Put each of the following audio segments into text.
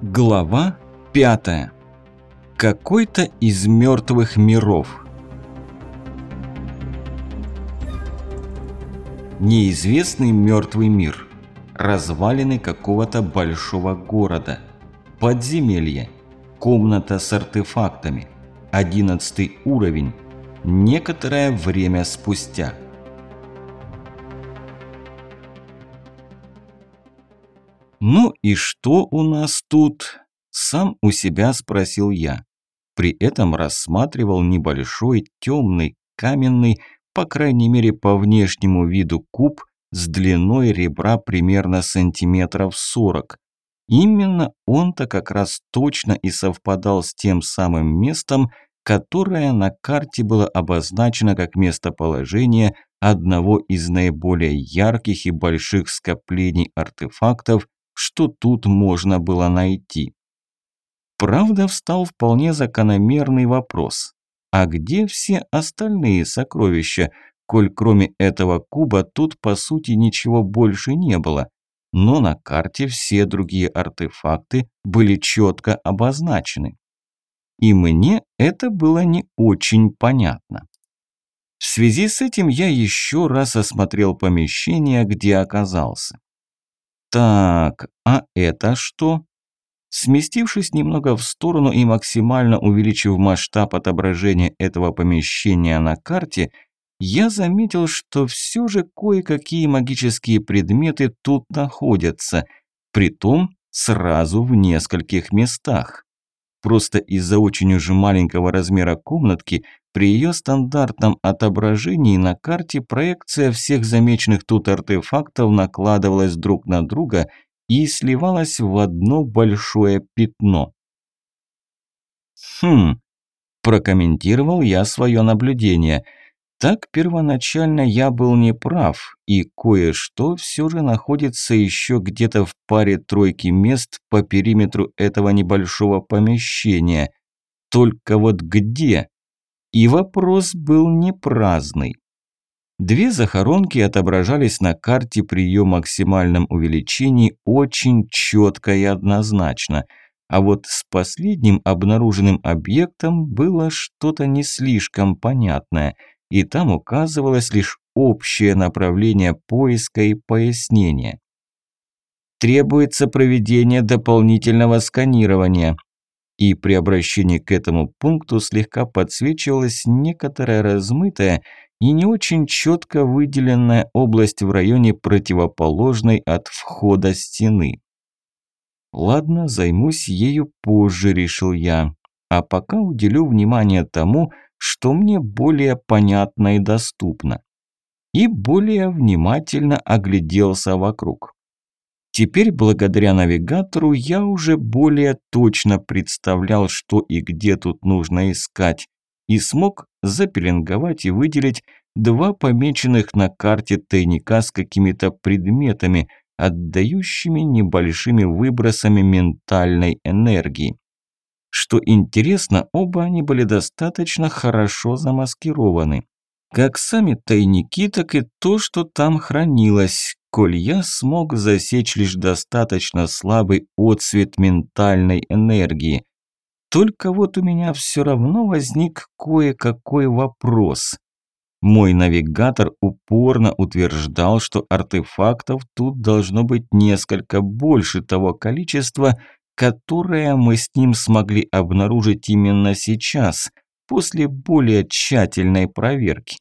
Глава пятая. Какой-то из мертвых миров. Неизвестный мертвый мир. Развалины какого-то большого города. Подземелье. Комната с артефактами. Одиннадцатый уровень. Некоторое время спустя. «Ну и что у нас тут?» – сам у себя спросил я. При этом рассматривал небольшой, темный, каменный, по крайней мере по внешнему виду куб с длиной ребра примерно сантиметров сорок. Именно он-то как раз точно и совпадал с тем самым местом, которое на карте было обозначено как местоположение одного из наиболее ярких и больших скоплений артефактов что тут можно было найти. Правда, встал вполне закономерный вопрос. А где все остальные сокровища, коль кроме этого куба тут по сути ничего больше не было? Но на карте все другие артефакты были четко обозначены. И мне это было не очень понятно. В связи с этим я еще раз осмотрел помещение, где оказался. Так, а это что? Сместившись немного в сторону и максимально увеличив масштаб отображения этого помещения на карте, я заметил, что все же кое-какие магические предметы тут находятся, притом сразу в нескольких местах. Просто из-за очень уже маленького размера комнатки при ее стандартном отображении на карте проекция всех замеченных тут артефактов накладывалась друг на друга и сливалась в одно большое пятно. «Хм», – прокомментировал я свое наблюдение. Так первоначально я был неправ, и кое-что все же находится еще где-то в паре тройки мест по периметру этого небольшого помещения. Только вот где? И вопрос был не праздный. Две захоронки отображались на карте при ее максимальном увеличении очень четко и однозначно, а вот с последним обнаруженным объектом было что-то не слишком понятное, и там указывалось лишь общее направление поиска и пояснения. Требуется проведение дополнительного сканирования, и при обращении к этому пункту слегка подсвечивалась некоторая размытая и не очень четко выделенная область в районе противоположной от входа стены. Ладно, займусь ею позже, решил я, а пока уделю внимание тому, что мне более понятно и доступно. И более внимательно огляделся вокруг. Теперь, благодаря навигатору, я уже более точно представлял, что и где тут нужно искать, и смог запеленговать и выделить два помеченных на карте тайника с какими-то предметами, отдающими небольшими выбросами ментальной энергии. Что интересно, оба они были достаточно хорошо замаскированы. Как сами тайники, так и то, что там хранилось, коль я смог засечь лишь достаточно слабый отсвет ментальной энергии. Только вот у меня все равно возник кое-какой вопрос. Мой навигатор упорно утверждал, что артефактов тут должно быть несколько больше того количества, которое мы с ним смогли обнаружить именно сейчас, после более тщательной проверки.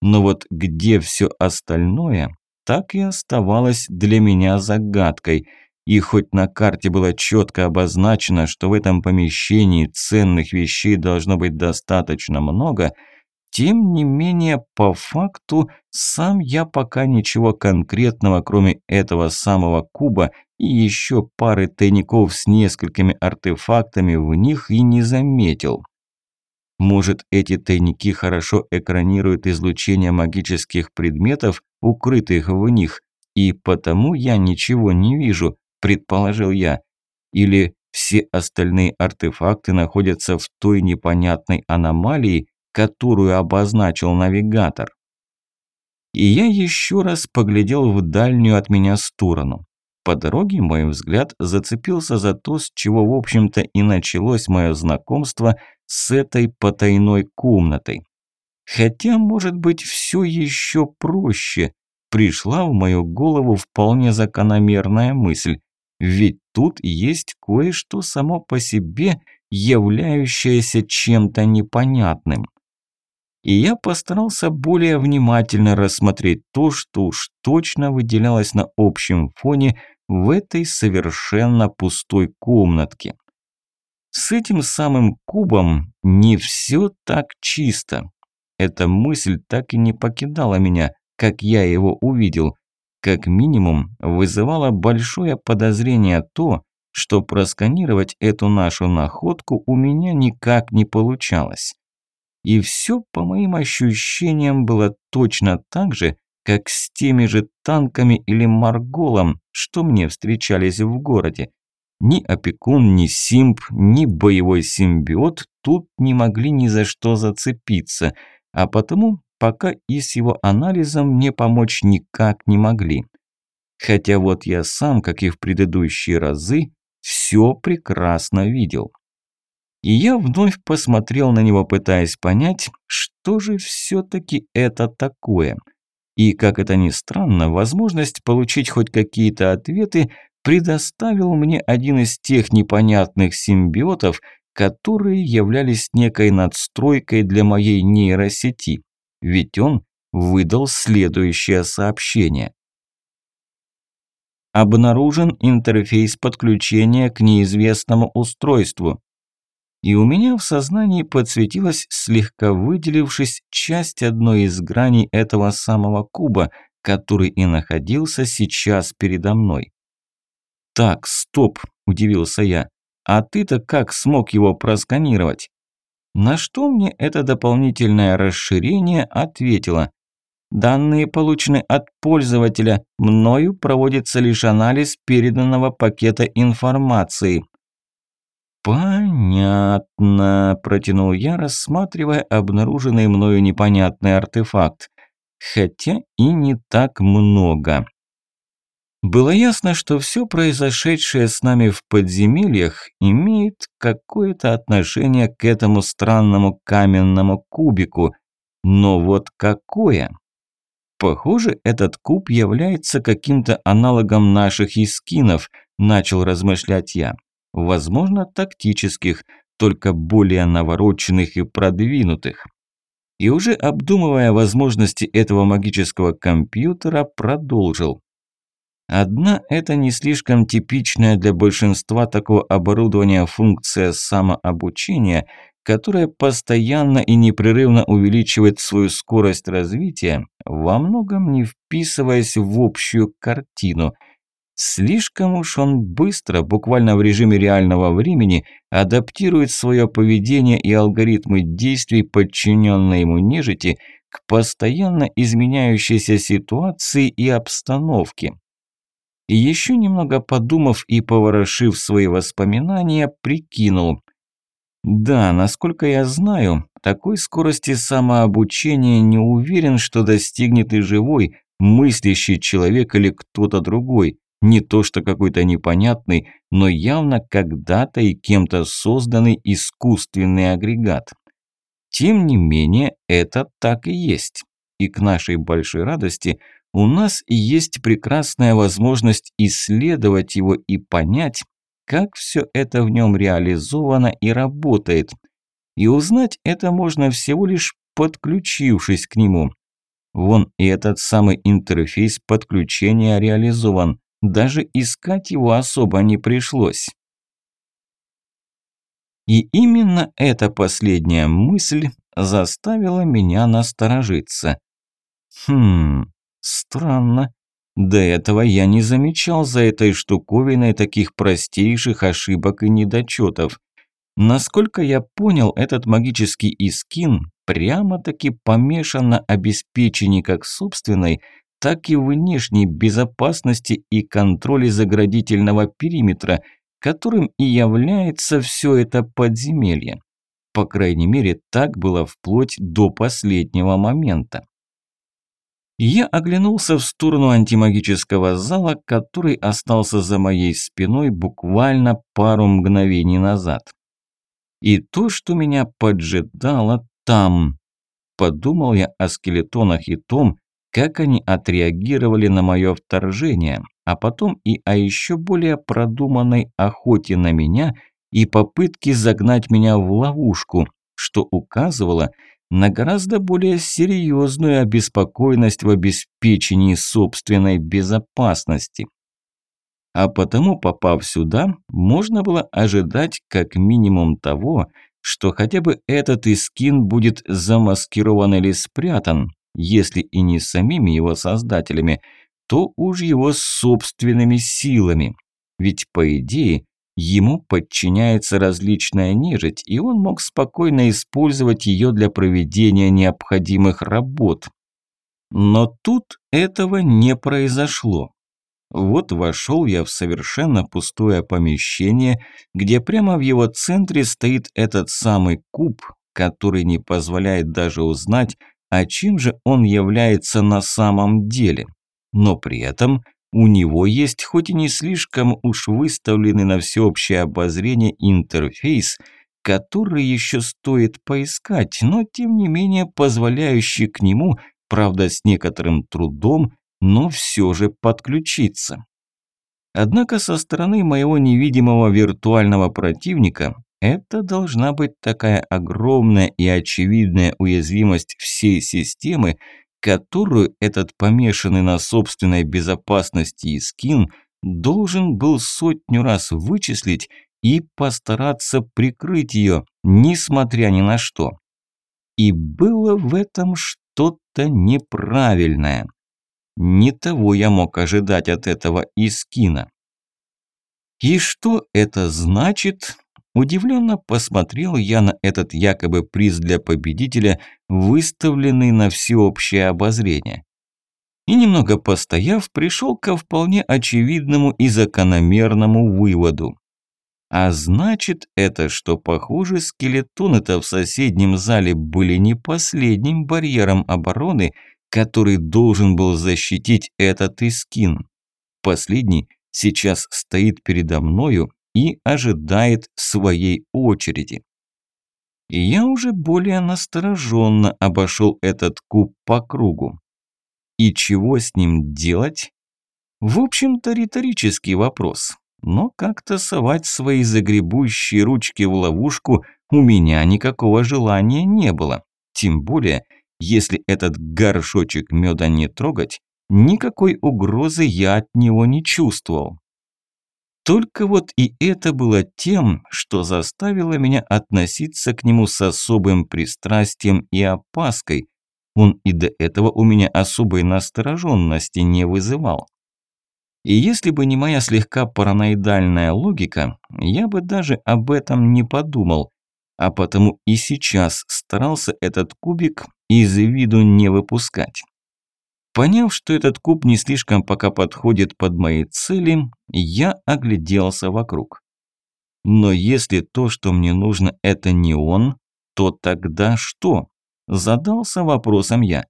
Но вот где все остальное, так и оставалось для меня загадкой. И хоть на карте было четко обозначено, что в этом помещении ценных вещей должно быть достаточно много, тем не менее, по факту, сам я пока ничего конкретного, кроме этого самого куба и еще пары тайников с несколькими артефактами в них и не заметил. Может, эти тайники хорошо экранируют излучение магических предметов, укрытых в них, и потому я ничего не вижу, предположил я. Или все остальные артефакты находятся в той непонятной аномалии, которую обозначил навигатор. И я еще раз поглядел в дальнюю от меня сторону. По дороге мой взгляд зацепился за то, с чего, в общем-то, и началось мое знакомство с этой потайной комнатой. Хотя, может быть, все еще проще. Пришла в мою голову вполне закономерная мысль. Ведь тут есть кое-что само по себе, являющееся чем-то непонятным. И я постарался более внимательно рассмотреть то, что уж точно выделялось на общем фоне в этой совершенно пустой комнатке. С этим самым кубом не все так чисто. Эта мысль так и не покидала меня, как я его увидел. Как минимум, вызывало большое подозрение то, что просканировать эту нашу находку у меня никак не получалось. И все, по моим ощущениям, было точно так же, как с теми же танками или марголом, что мне встречались в городе. Ни опекун, ни симп, ни боевой симбиот тут не могли ни за что зацепиться, а потому пока и с его анализом мне помочь никак не могли. Хотя вот я сам, как и в предыдущие разы, все прекрасно видел. И я вновь посмотрел на него, пытаясь понять, что же все-таки это такое. И, как это ни странно, возможность получить хоть какие-то ответы предоставил мне один из тех непонятных симбиотов, которые являлись некой надстройкой для моей нейросети. Ведь он выдал следующее сообщение. Обнаружен интерфейс подключения к неизвестному устройству и у меня в сознании подсветилась, слегка выделившись, часть одной из граней этого самого куба, который и находился сейчас передо мной. «Так, стоп!» – удивился я. «А ты-то как смог его просканировать?» На что мне это дополнительное расширение ответило. Данные получены от пользователя, мною проводится лишь анализ переданного пакета информации. «Понятно», – протянул я, рассматривая обнаруженный мною непонятный артефакт. Хотя и не так много. Было ясно, что все произошедшее с нами в подземельях имеет какое-то отношение к этому странному каменному кубику. Но вот какое? Похоже, этот куб является каким-то аналогом наших искинов, начал размышлять я возможно, тактических, только более навороченных и продвинутых. И уже обдумывая возможности этого магического компьютера, продолжил. Одна это не слишком типичная для большинства такого оборудования функция самообучения, которая постоянно и непрерывно увеличивает свою скорость развития, во многом не вписываясь в общую картину – Слишком уж он быстро, буквально в режиме реального времени, адаптирует свое поведение и алгоритмы действий, подчиненные ему нежити, к постоянно изменяющейся ситуации и обстановке. Еще немного подумав и поворошив свои воспоминания, прикинул. Да, насколько я знаю, такой скорости самообучения не уверен, что достигнет и живой, мыслящий человек или кто-то другой, не то что какой-то непонятный, но явно когда-то и кем-то созданный искусственный агрегат. Тем не менее, это так и есть. И к нашей большой радости у нас есть прекрасная возможность исследовать его и понять, как все это в нем реализовано и работает. И узнать это можно всего лишь подключившись к нему. Вон и этот самый интерфейс подключения реализован. Даже искать его особо не пришлось. И именно эта последняя мысль заставила меня насторожиться. Хм, странно. До этого я не замечал за этой штуковиной таких простейших ошибок и недочетов. Насколько я понял, этот магический искин прямо-таки помешан на обеспечении как собственной, так и внешней безопасности и контроле заградительного периметра, которым и является все это подземелье. По крайней мере, так было вплоть до последнего момента. Я оглянулся в сторону антимагического зала, который остался за моей спиной буквально пару мгновений назад. И то, что меня поджидало там. Подумал я о скелетонах и том, как они отреагировали на мое вторжение, а потом и о еще более продуманной охоте на меня и попытке загнать меня в ловушку, что указывало на гораздо более серьезную обеспокоенность в обеспечении собственной безопасности. А потому, попав сюда, можно было ожидать как минимум того, что хотя бы этот искин будет замаскирован или спрятан, если и не самими его создателями, то уж его собственными силами. Ведь, по идее, ему подчиняется различная нежить, и он мог спокойно использовать ее для проведения необходимых работ. Но тут этого не произошло. Вот вошел я в совершенно пустое помещение, где прямо в его центре стоит этот самый куб, который не позволяет даже узнать, а чем же он является на самом деле. Но при этом у него есть хоть и не слишком уж выставленный на всеобщее обозрение интерфейс, который еще стоит поискать, но тем не менее позволяющий к нему, правда с некоторым трудом, но все же подключиться. Однако со стороны моего невидимого виртуального противника это должна быть такая огромная и очевидная уязвимость всей системы, которую этот помешанный на собственной безопасности Искин должен был сотню раз вычислить и постараться прикрыть ее, несмотря ни на что. И было в этом что-то неправильное. Не того я мог ожидать от этого Искина. И что это значит? Удивленно посмотрел я на этот якобы приз для победителя, выставленный на всеобщее обозрение. И немного постояв, пришел ко вполне очевидному и закономерному выводу. А значит это, что, похоже, скелетоны-то в соседнем зале были не последним барьером обороны, который должен был защитить этот Искин. Последний сейчас стоит передо мною и ожидает своей очереди. Я уже более настороженно обошел этот куб по кругу. И чего с ним делать? В общем-то, риторический вопрос. Но как-то совать свои загребущие ручки в ловушку у меня никакого желания не было. Тем более, если этот горшочек меда не трогать, никакой угрозы я от него не чувствовал. Только вот и это было тем, что заставило меня относиться к нему с особым пристрастием и опаской. Он и до этого у меня особой настороженности не вызывал. И если бы не моя слегка параноидальная логика, я бы даже об этом не подумал, а потому и сейчас старался этот кубик из виду не выпускать. Поняв, что этот куб не слишком пока подходит под мои цели, я огляделся вокруг. Но если то, что мне нужно, это не он, то тогда что? Задался вопросом я.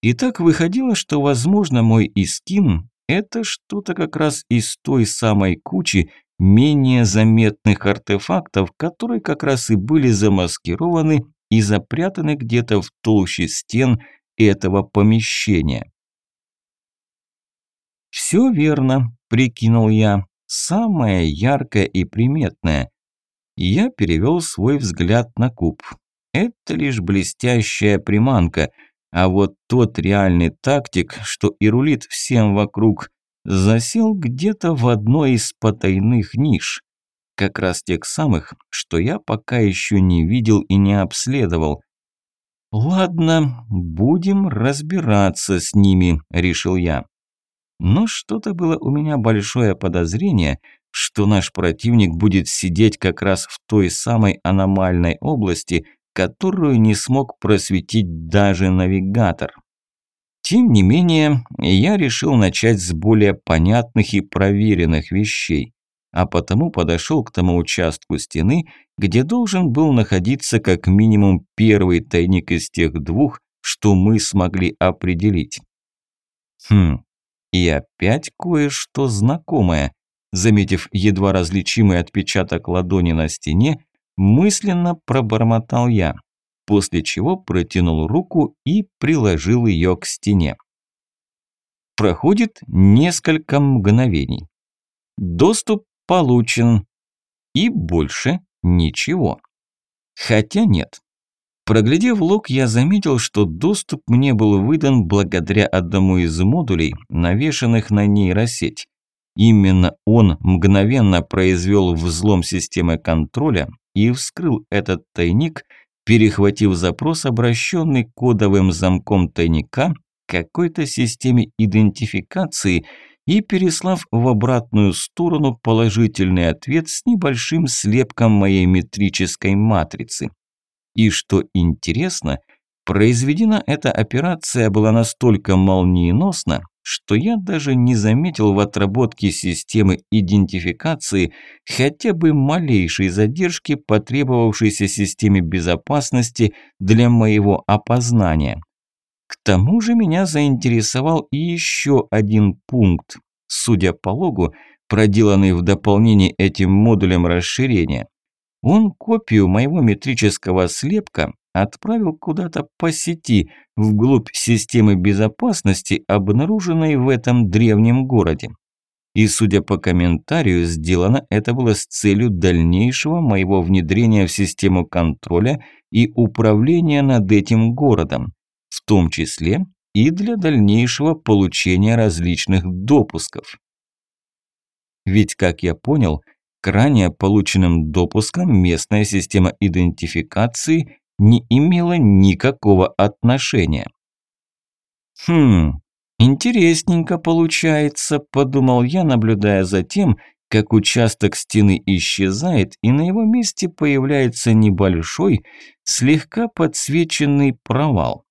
И так выходило, что, возможно, мой искин – это что-то как раз из той самой кучи менее заметных артефактов, которые как раз и были замаскированы и запрятаны где-то в толще стен этого помещения. «Все верно», – прикинул я, – «самое яркое и приметное». Я перевел свой взгляд на куб. Это лишь блестящая приманка, а вот тот реальный тактик, что и рулит всем вокруг, засел где-то в одной из потайных ниш. Как раз тех самых, что я пока еще не видел и не обследовал. «Ладно, будем разбираться с ними», – решил я. Но что-то было у меня большое подозрение, что наш противник будет сидеть как раз в той самой аномальной области, которую не смог просветить даже навигатор. Тем не менее, я решил начать с более понятных и проверенных вещей а потому подошел к тому участку стены, где должен был находиться как минимум первый тайник из тех двух, что мы смогли определить. Хм, и опять кое-что знакомое. Заметив едва различимый отпечаток ладони на стене, мысленно пробормотал я, после чего протянул руку и приложил ее к стене. Проходит несколько мгновений. Доступ получен. И больше ничего. Хотя нет. Проглядев лог, я заметил, что доступ мне был выдан благодаря одному из модулей, навешанных на нейросеть. Именно он мгновенно произвел взлом системы контроля и вскрыл этот тайник, перехватив запрос, обращенный кодовым замком тайника какой-то системе идентификации и переслав в обратную сторону положительный ответ с небольшим слепком моей метрической матрицы. И что интересно, произведена эта операция была настолько молниеносна, что я даже не заметил в отработке системы идентификации хотя бы малейшей задержки, потребовавшейся системе безопасности для моего опознания. К тому же меня заинтересовал и еще один пункт, судя по логу, проделанный в дополнение этим модулем расширения. Он копию моего метрического слепка отправил куда-то по сети, вглубь системы безопасности, обнаруженной в этом древнем городе. И, судя по комментарию, сделано это было с целью дальнейшего моего внедрения в систему контроля и управления над этим городом, в том числе и для дальнейшего получения различных допусков. Ведь, как я понял, к ранее полученным допускам местная система идентификации не имела никакого отношения. «Хм, интересненько получается», – подумал я, наблюдая за тем, как участок стены исчезает, и на его месте появляется небольшой, слегка подсвеченный провал.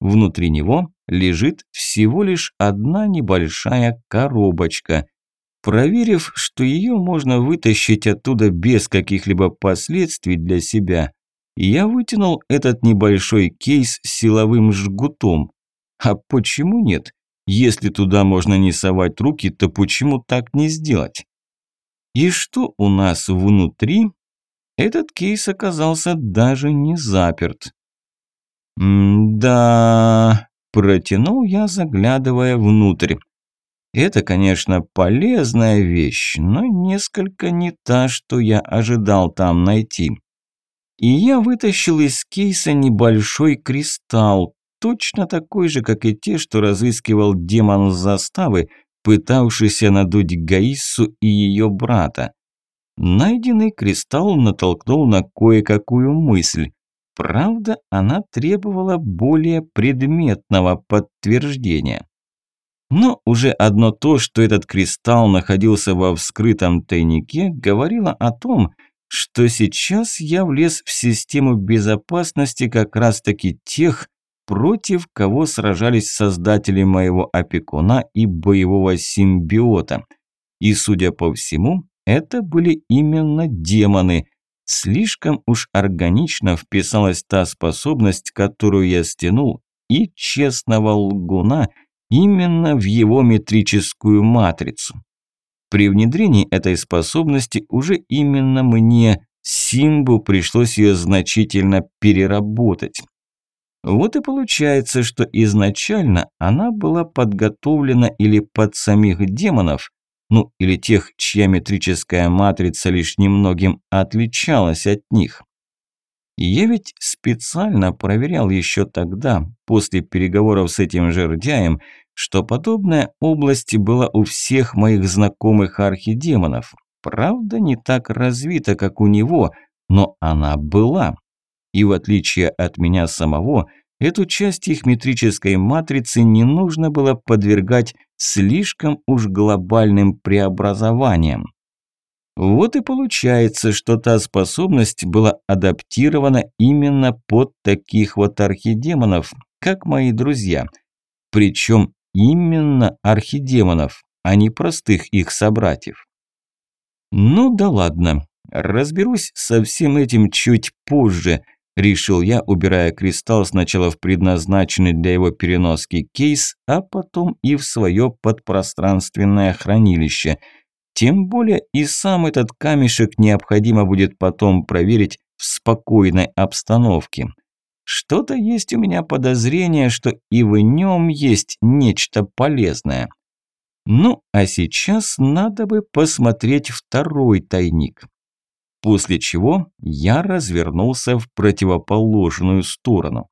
Внутри него лежит всего лишь одна небольшая коробочка – Проверив, что ее можно вытащить оттуда без каких-либо последствий для себя, я вытянул этот небольшой кейс силовым жгутом. А почему нет? Если туда можно не совать руки, то почему так не сделать? И что у нас внутри? Этот кейс оказался даже не заперт. «Да...» – протянул я, заглядывая внутрь. Это, конечно, полезная вещь, но несколько не та, что я ожидал там найти. И я вытащил из кейса небольшой кристалл, точно такой же, как и те, что разыскивал демон заставы, пытавшийся надуть Гаиссу и ее брата. Найденный кристалл натолкнул на кое-какую мысль. Правда, она требовала более предметного подтверждения. Но уже одно то, что этот кристалл находился во вскрытом тайнике, говорило о том, что сейчас я влез в систему безопасности как раз-таки тех, против кого сражались создатели моего опекуна и боевого симбиота. И, судя по всему, это были именно демоны. Слишком уж органично вписалась та способность, которую я стянул, и честного лгуна – именно в его метрическую матрицу. При внедрении этой способности уже именно мне, Симбу, пришлось ее значительно переработать. Вот и получается, что изначально она была подготовлена или под самих демонов, ну или тех, чья метрическая матрица лишь немногим отличалась от них. Я ведь специально проверял еще тогда, после переговоров с этим жердяем, что подобная область была у всех моих знакомых архидемонов. Правда, не так развита, как у него, но она была. И в отличие от меня самого, эту часть их метрической матрицы не нужно было подвергать слишком уж глобальным преобразованиям. Вот и получается, что та способность была адаптирована именно под таких вот архидемонов, как мои друзья. Причем именно архидемонов, а не простых их собратьев. Ну да ладно, разберусь со всем этим чуть позже. Решил я, убирая кристалл сначала в предназначенный для его переноски кейс, а потом и в свое подпространственное хранилище. Тем более и сам этот камешек необходимо будет потом проверить в спокойной обстановке. Что-то есть у меня подозрение, что и в нем есть нечто полезное. Ну, а сейчас надо бы посмотреть второй тайник. После чего я развернулся в противоположную сторону.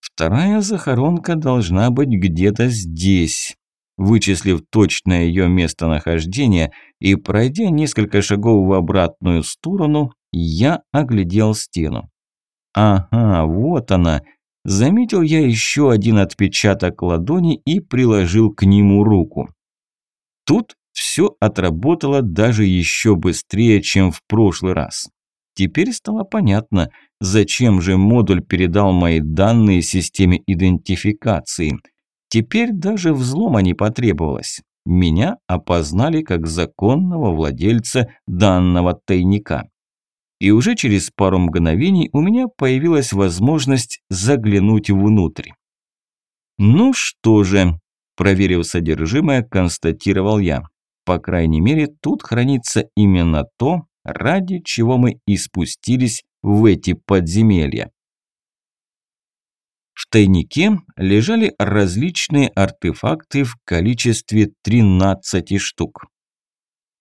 Вторая захоронка должна быть где-то здесь. Вычислив точное ее местонахождение и пройдя несколько шагов в обратную сторону, я оглядел стену. Ага, вот она. Заметил я еще один отпечаток ладони и приложил к нему руку. Тут все отработало даже еще быстрее, чем в прошлый раз. Теперь стало понятно, зачем же модуль передал мои данные системе идентификации. Теперь даже взлома не потребовалось. Меня опознали как законного владельца данного тайника. И уже через пару мгновений у меня появилась возможность заглянуть внутрь. Ну что же, проверив содержимое, констатировал я. По крайней мере, тут хранится именно то, ради чего мы и спустились в эти подземелья. В тайнике лежали различные артефакты в количестве 13 штук.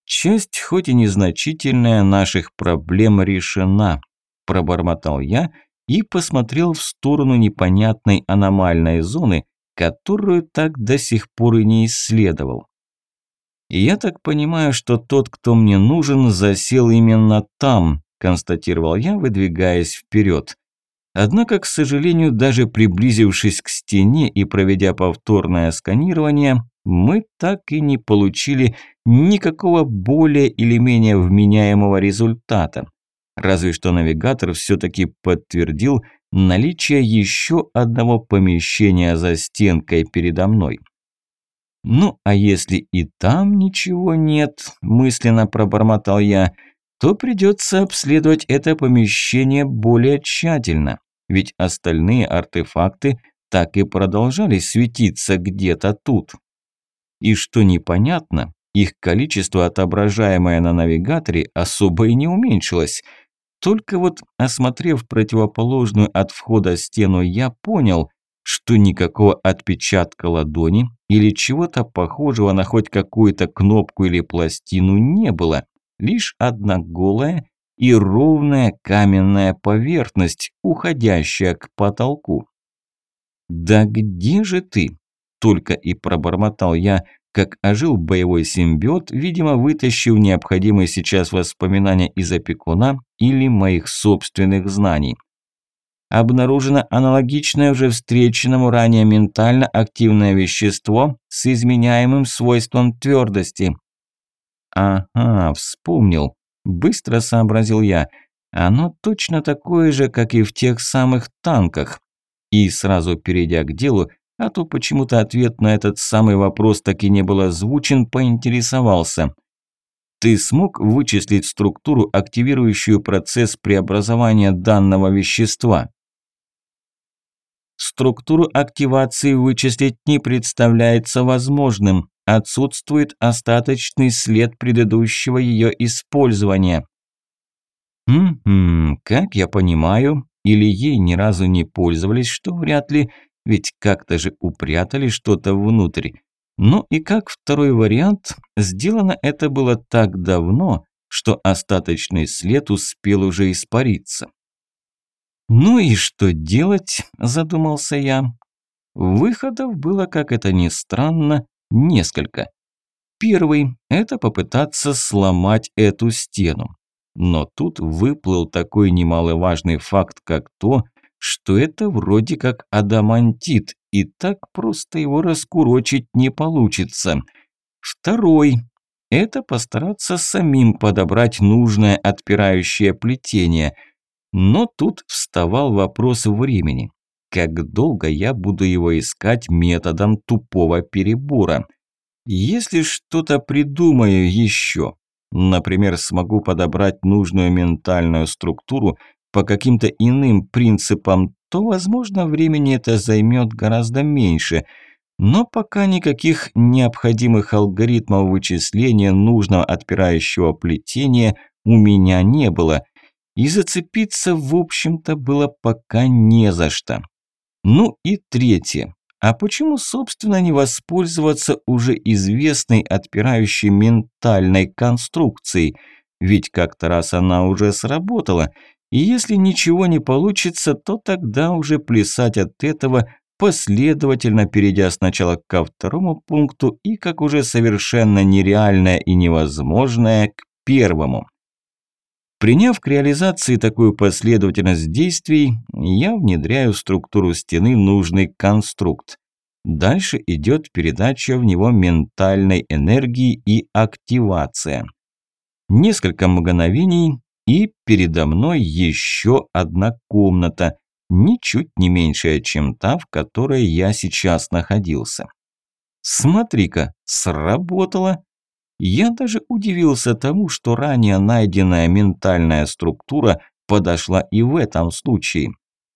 Часть, хоть и незначительная, наших проблем решена, пробормотал я и посмотрел в сторону непонятной аномальной зоны, которую так до сих пор и не исследовал. «Я так понимаю, что тот, кто мне нужен, засел именно там», констатировал я, выдвигаясь вперед. Однако, к сожалению, даже приблизившись к стене и проведя повторное сканирование, мы так и не получили никакого более или менее вменяемого результата. Разве что навигатор все-таки подтвердил наличие еще одного помещения за стенкой передо мной. «Ну, а если и там ничего нет», – мысленно пробормотал я, – то придется обследовать это помещение более тщательно, ведь остальные артефакты так и продолжали светиться где-то тут. И что непонятно, их количество, отображаемое на навигаторе, особо и не уменьшилось. Только вот, осмотрев противоположную от входа стену, я понял, что никакого отпечатка ладони или чего-то похожего на хоть какую-то кнопку или пластину не было. Лишь одна голая и ровная каменная поверхность, уходящая к потолку. «Да где же ты?» – только и пробормотал я, как ожил боевой симбиот, видимо, вытащив необходимые сейчас воспоминания из опекуна или моих собственных знаний обнаружено аналогичное уже встреченному ранее ментально активное вещество с изменяемым свойством твердости. Ага, вспомнил. Быстро сообразил я. Оно точно такое же, как и в тех самых танках. И сразу перейдя к делу, а то почему-то ответ на этот самый вопрос так и не был озвучен, поинтересовался. Ты смог вычислить структуру, активирующую процесс преобразования данного вещества? Структуру активации вычислить не представляется возможным. Отсутствует остаточный след предыдущего ее использования. Хм, как я понимаю, или ей ни разу не пользовались, что вряд ли, ведь как-то же упрятали что-то внутрь. Ну и как второй вариант, сделано это было так давно, что остаточный след успел уже испариться. «Ну и что делать?» – задумался я. Выходов было, как это ни странно, несколько. Первый – это попытаться сломать эту стену. Но тут выплыл такой немаловажный факт, как то, что это вроде как адамантит, и так просто его раскурочить не получится. Второй – это постараться самим подобрать нужное отпирающее плетение – но тут вставал вопрос времени. Как долго я буду его искать методом тупого перебора? Если что-то придумаю еще, например, смогу подобрать нужную ментальную структуру, по каким-то иным принципам, то, возможно, времени это займет гораздо меньше. Но пока никаких необходимых алгоритмов вычисления нужного отпирающего плетения у меня не было. И зацепиться, в общем-то, было пока не за что. Ну и третье. А почему, собственно, не воспользоваться уже известной отпирающей ментальной конструкцией? Ведь как-то раз она уже сработала. И если ничего не получится, то тогда уже плясать от этого, последовательно перейдя сначала ко второму пункту и, как уже совершенно нереальное и невозможное, к первому. Приняв к реализации такую последовательность действий, я внедряю в структуру стены нужный конструкт. Дальше идет передача в него ментальной энергии и активация. Несколько мгновений, и передо мной еще одна комната, ничуть не меньшая, чем та, в которой я сейчас находился. Смотри-ка, сработало. Я даже удивился тому, что ранее найденная ментальная структура подошла и в этом случае.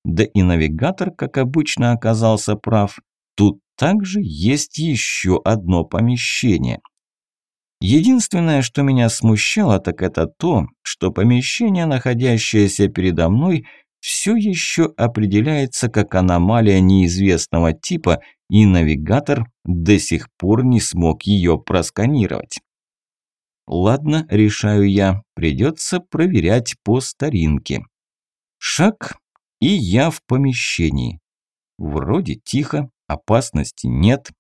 Да и навигатор, как обычно, оказался прав. Тут также есть еще одно помещение. Единственное, что меня смущало, так это то, что помещение, находящееся передо мной, все еще определяется как аномалия неизвестного типа, и навигатор до сих пор не смог ее просканировать. Ладно, решаю я, придется проверять по старинке. Шаг, и я в помещении. Вроде тихо, опасности нет.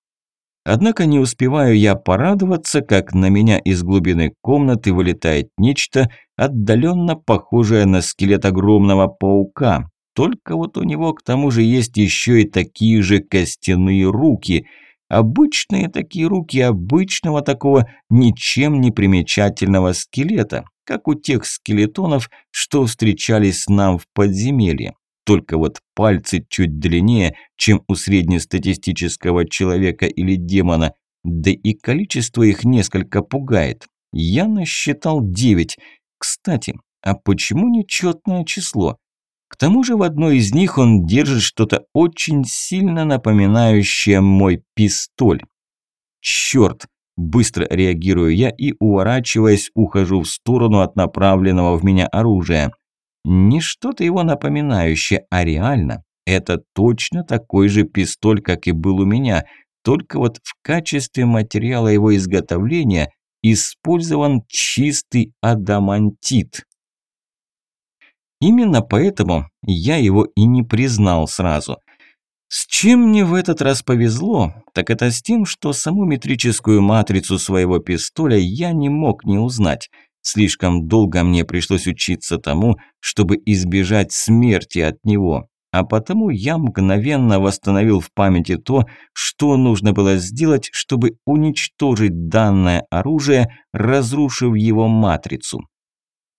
Однако не успеваю я порадоваться, как на меня из глубины комнаты вылетает нечто, отдаленно похожее на скелет огромного паука. Только вот у него к тому же есть еще и такие же костяные руки – Обычные такие руки обычного такого ничем не примечательного скелета, как у тех скелетонов, что встречались нам в подземелье. Только вот пальцы чуть длиннее, чем у среднестатистического человека или демона, да и количество их несколько пугает. Я насчитал девять. Кстати, а почему нечетное число? К тому же в одной из них он держит что-то очень сильно напоминающее мой пистоль. Черт! Быстро реагирую я и, уворачиваясь, ухожу в сторону от направленного в меня оружия. Не что-то его напоминающее, а реально. Это точно такой же пистоль, как и был у меня, только вот в качестве материала его изготовления использован чистый адамантит. Именно поэтому я его и не признал сразу. С чем мне в этот раз повезло, так это с тем, что саму метрическую матрицу своего пистоля я не мог не узнать. Слишком долго мне пришлось учиться тому, чтобы избежать смерти от него. А потому я мгновенно восстановил в памяти то, что нужно было сделать, чтобы уничтожить данное оружие, разрушив его матрицу.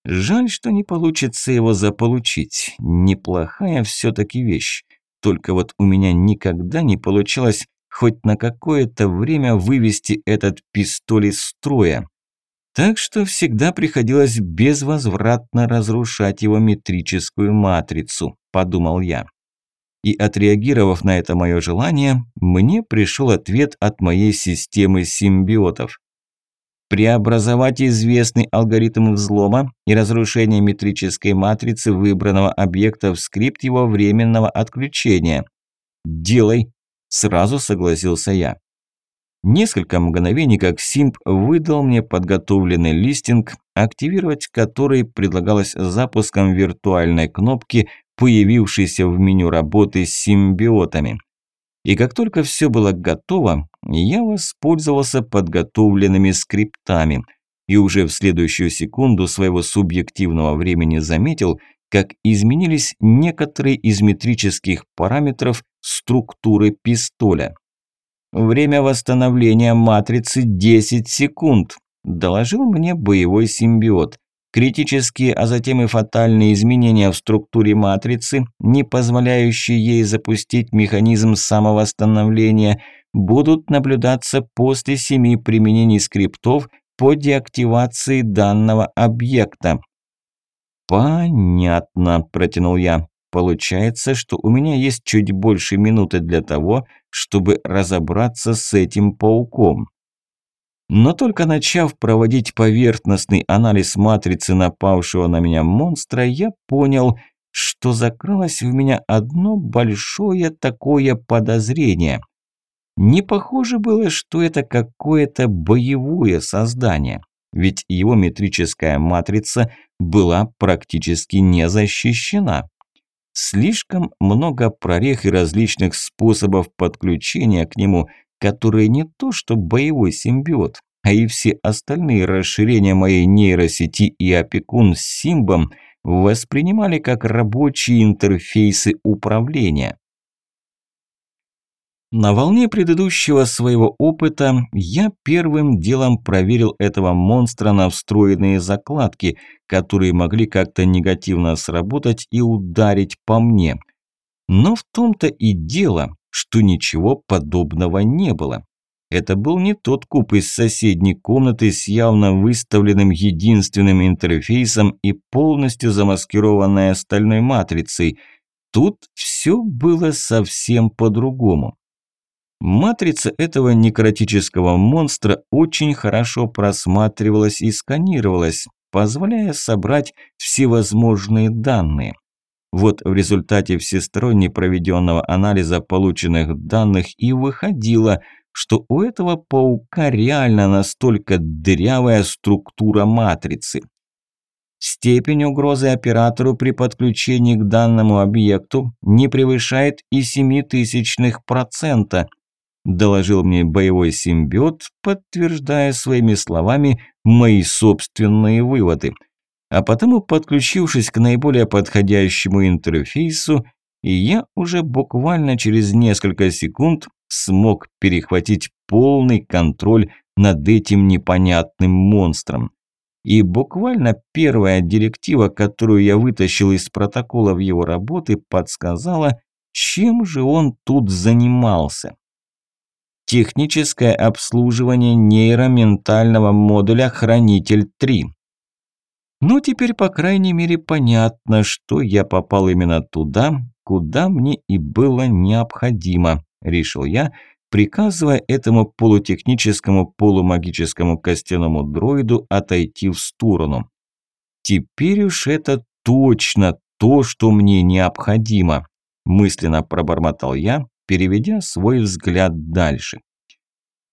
Жаль, что не получится его заполучить. Неплохая все-таки вещь. Только вот у меня никогда не получилось хоть на какое-то время вывести этот пистоль из строя. Так что всегда приходилось безвозвратно разрушать его метрическую матрицу, подумал я. И отреагировав на это мое желание, мне пришел ответ от моей системы симбиотов преобразовать известный алгоритм взлома и разрушения метрической матрицы выбранного объекта в скрипт его временного отключения. «Делай», – сразу согласился я. Несколько мгновений как Симп выдал мне подготовленный листинг, активировать который предлагалось запуском виртуальной кнопки, появившейся в меню работы с симбиотами. И как только все было готово, я воспользовался подготовленными скриптами и уже в следующую секунду своего субъективного времени заметил, как изменились некоторые из метрических параметров структуры пистоля. «Время восстановления матрицы 10 секунд», – доложил мне боевой симбиот. Критические, а затем и фатальные изменения в структуре матрицы, не позволяющие ей запустить механизм самовосстановления, будут наблюдаться после семи применений скриптов по деактивации данного объекта. «Понятно», – протянул я. «Получается, что у меня есть чуть больше минуты для того, чтобы разобраться с этим пауком». Но только начав проводить поверхностный анализ матрицы напавшего на меня монстра, я понял, что закралось в меня одно большое такое подозрение. Не похоже было, что это какое-то боевое создание, ведь его метрическая матрица была практически не защищена. Слишком много прорех и различных способов подключения к нему, которые не то что боевой симбиот, а и все остальные расширения моей нейросети и опекун с Симбом воспринимали как рабочие интерфейсы управления. На волне предыдущего своего опыта я первым делом проверил этого монстра на встроенные закладки, которые могли как-то негативно сработать и ударить по мне. Но в том-то и дело, что ничего подобного не было. Это был не тот куб из соседней комнаты с явно выставленным единственным интерфейсом и полностью замаскированной стальной матрицей. Тут все было совсем по-другому. Матрица этого некротического монстра очень хорошо просматривалась и сканировалась, позволяя собрать всевозможные данные. Вот в результате всесторонне проведенного анализа полученных данных и выходило, что у этого паука реально настолько дырявая структура матрицы. Степень угрозы оператору при подключении к данному объекту не превышает и 0,07%, доложил мне боевой симбиот, подтверждая своими словами мои собственные выводы. А потому, подключившись к наиболее подходящему интерфейсу, я уже буквально через несколько секунд смог перехватить полный контроль над этим непонятным монстром. И буквально первая директива, которую я вытащил из протоколов его работы, подсказала, чем же он тут занимался. Техническое обслуживание нейроментального модуля «Хранитель-3». Ну, теперь, по крайней мере, понятно, что я попал именно туда, куда мне и было необходимо, решил я, приказывая этому полутехническому полумагическому костяному дроиду отойти в сторону. Теперь уж это точно то, что мне необходимо, мысленно пробормотал я, переведя свой взгляд дальше.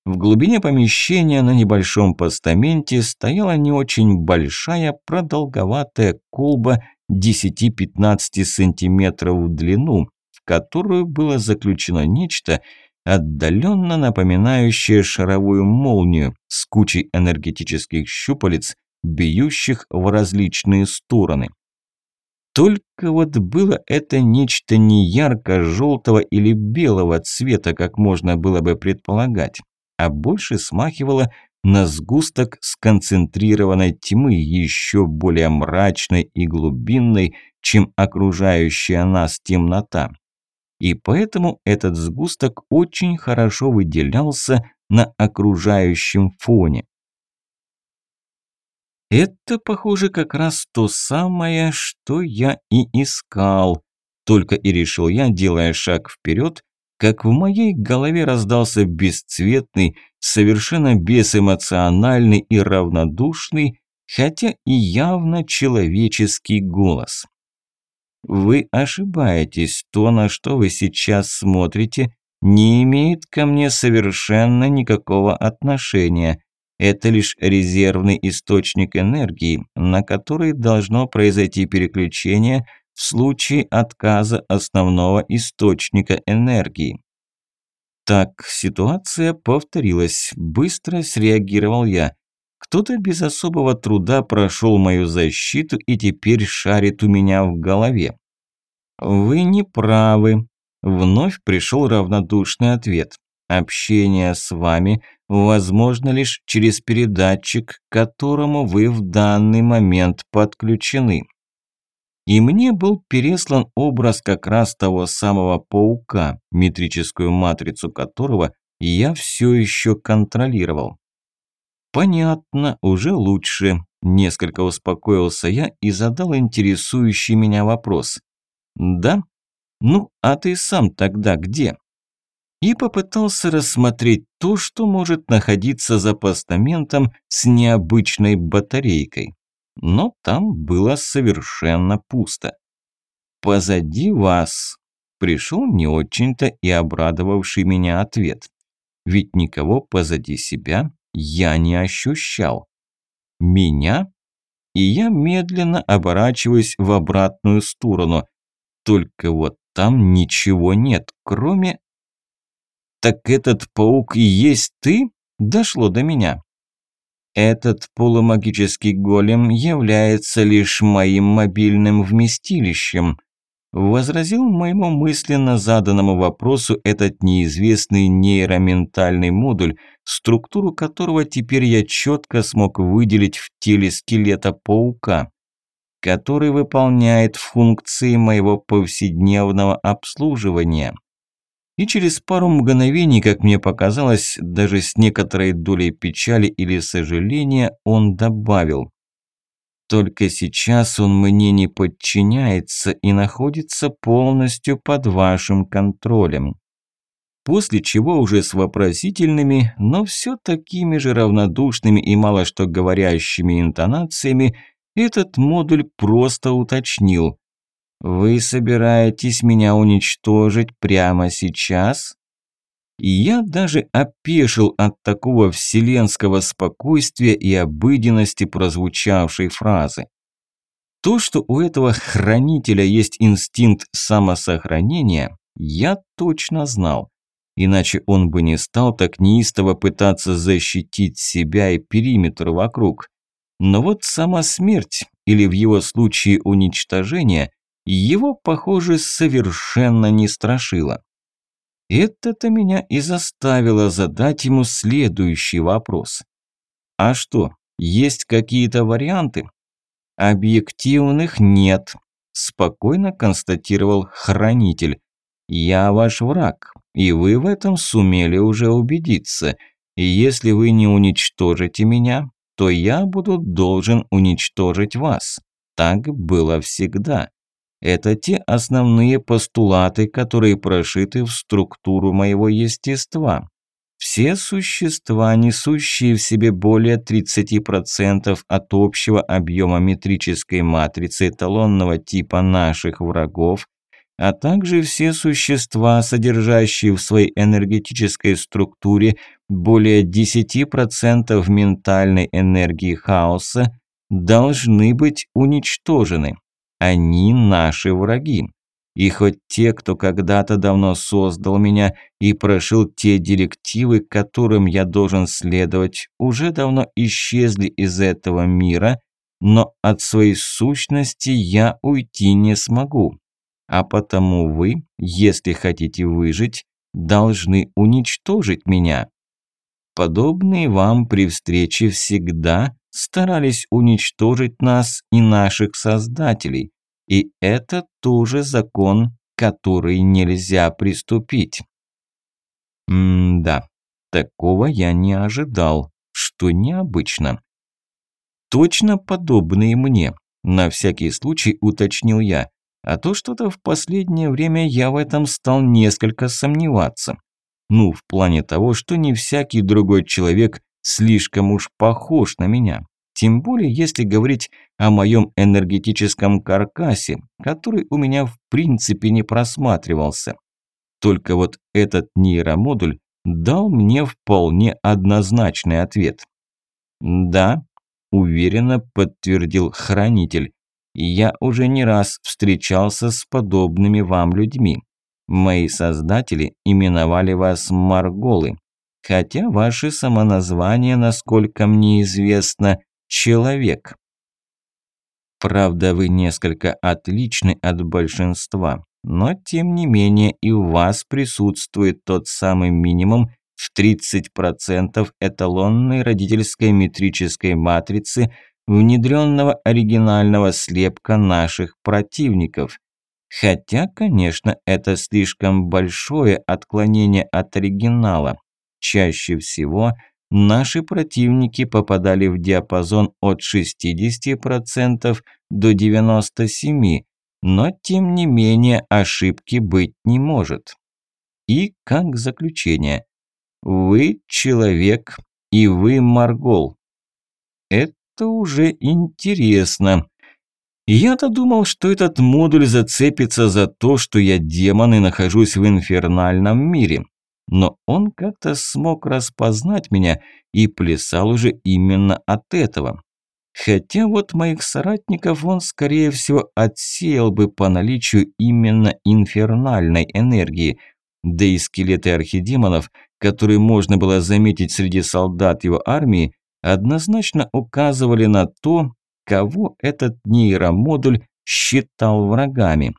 В глубине помещения на небольшом постаменте стояла не очень большая продолговатая колба 10-15 сантиметров в длину, в которую было заключено нечто, отдаленно напоминающее шаровую молнию с кучей энергетических щупалец, бьющих в различные стороны. Только вот было это нечто не ярко-желтого или белого цвета, как можно было бы предполагать, а больше смахивало на сгусток сконцентрированной тьмы, еще более мрачной и глубинной, чем окружающая нас темнота. И поэтому этот сгусток очень хорошо выделялся на окружающем фоне. Это, похоже, как раз то самое, что я и искал. Только и решил я, делая шаг вперед, как в моей голове раздался бесцветный, совершенно безэмоциональный и равнодушный, хотя и явно человеческий голос. Вы ошибаетесь, то, на что вы сейчас смотрите, не имеет ко мне совершенно никакого отношения. Это лишь резервный источник энергии, на который должно произойти переключение в случае отказа основного источника энергии. Так, ситуация повторилась. Быстро среагировал я. Кто-то без особого труда прошел мою защиту и теперь шарит у меня в голове. Вы не правы. Вновь пришел равнодушный ответ. Общение с вами возможно лишь через передатчик, к которому вы в данный момент подключены. И мне был переслан образ как раз того самого паука, метрическую матрицу которого я все еще контролировал. Понятно, уже лучше. несколько успокоился я и задал интересующий меня вопрос. «Да? Ну, а ты сам тогда где?» И попытался рассмотреть то, что может находиться за постаментом с необычной батарейкой. Но там было совершенно пусто. «Позади вас», – пришел не очень-то и обрадовавший меня ответ. Ведь никого позади себя я не ощущал. Меня? И я медленно оборачиваюсь в обратную сторону. Только вот там ничего нет, кроме... Так этот паук и есть ты? Дошло до меня. Этот полумагический голем является лишь моим мобильным вместилищем, возразил моему мысленно заданному вопросу этот неизвестный нейроментальный модуль, структуру которого теперь я четко смог выделить в теле скелета паука, который выполняет функции моего повседневного обслуживания. И через пару мгновений, как мне показалось, даже с некоторой долей печали или сожаления, он добавил – только сейчас он мне не подчиняется и находится полностью под вашим контролем. После чего уже с вопросительными, но все такими же равнодушными и мало что говорящими интонациями этот модуль просто уточнил. «Вы собираетесь меня уничтожить прямо сейчас?» И я даже опешил от такого вселенского спокойствия и обыденности прозвучавшей фразы. То, что у этого хранителя есть инстинкт самосохранения, я точно знал. Иначе он бы не стал так неистово пытаться защитить себя и периметр вокруг. Но вот сама смерть, или в его случае уничтожение, его, похоже, совершенно не страшило. Это-то меня и заставило задать ему следующий вопрос. А что, есть какие-то варианты? Объективных нет, спокойно констатировал хранитель. Я ваш враг, и вы в этом сумели уже убедиться. И если вы не уничтожите меня, то я буду должен уничтожить вас. Так было всегда. Это те основные постулаты, которые прошиты в структуру моего естества. Все существа, несущие в себе более 30% от общего объема метрической матрицы эталонного типа наших врагов, а также все существа, содержащие в своей энергетической структуре более 10% ментальной энергии хаоса, должны быть уничтожены. Они наши враги. И хоть те, кто когда-то давно создал меня и прошил те директивы, которым я должен следовать, уже давно исчезли из этого мира, но от своей сущности я уйти не смогу. А потому вы, если хотите выжить, должны уничтожить меня. Подобные вам при встрече всегда старались уничтожить нас и наших создателей. И это тоже закон, который нельзя приступить. М-да, такого я не ожидал, что необычно. Точно подобные мне, на всякий случай уточнил я. А то что-то в последнее время я в этом стал несколько сомневаться. Ну, в плане того, что не всякий другой человек слишком уж похож на меня. Тем более, если говорить о моем энергетическом каркасе, который у меня в принципе не просматривался. Только вот этот нейромодуль дал мне вполне однозначный ответ. «Да», – уверенно подтвердил хранитель, – «я уже не раз встречался с подобными вам людьми. Мои создатели именовали вас Марголы, хотя ваше самоназвание, насколько мне известно, человек. Правда, вы несколько отличны от большинства, но тем не менее и у вас присутствует тот самый минимум в 30% эталонной родительской метрической матрицы внедренного оригинального слепка наших противников. Хотя, конечно, это слишком большое отклонение от оригинала. Чаще всего наши противники попадали в диапазон от 60% до 97%, но тем не менее ошибки быть не может. И как заключение. Вы человек, и вы Маргол. Это уже интересно. Я-то думал, что этот модуль зацепится за то, что я демон и нахожусь в инфернальном мире. Но он как-то смог распознать меня и плясал уже именно от этого. Хотя вот моих соратников он, скорее всего, отсеял бы по наличию именно инфернальной энергии. Да и скелеты архидемонов, которые можно было заметить среди солдат его армии, однозначно указывали на то, кого этот нейромодуль считал врагами.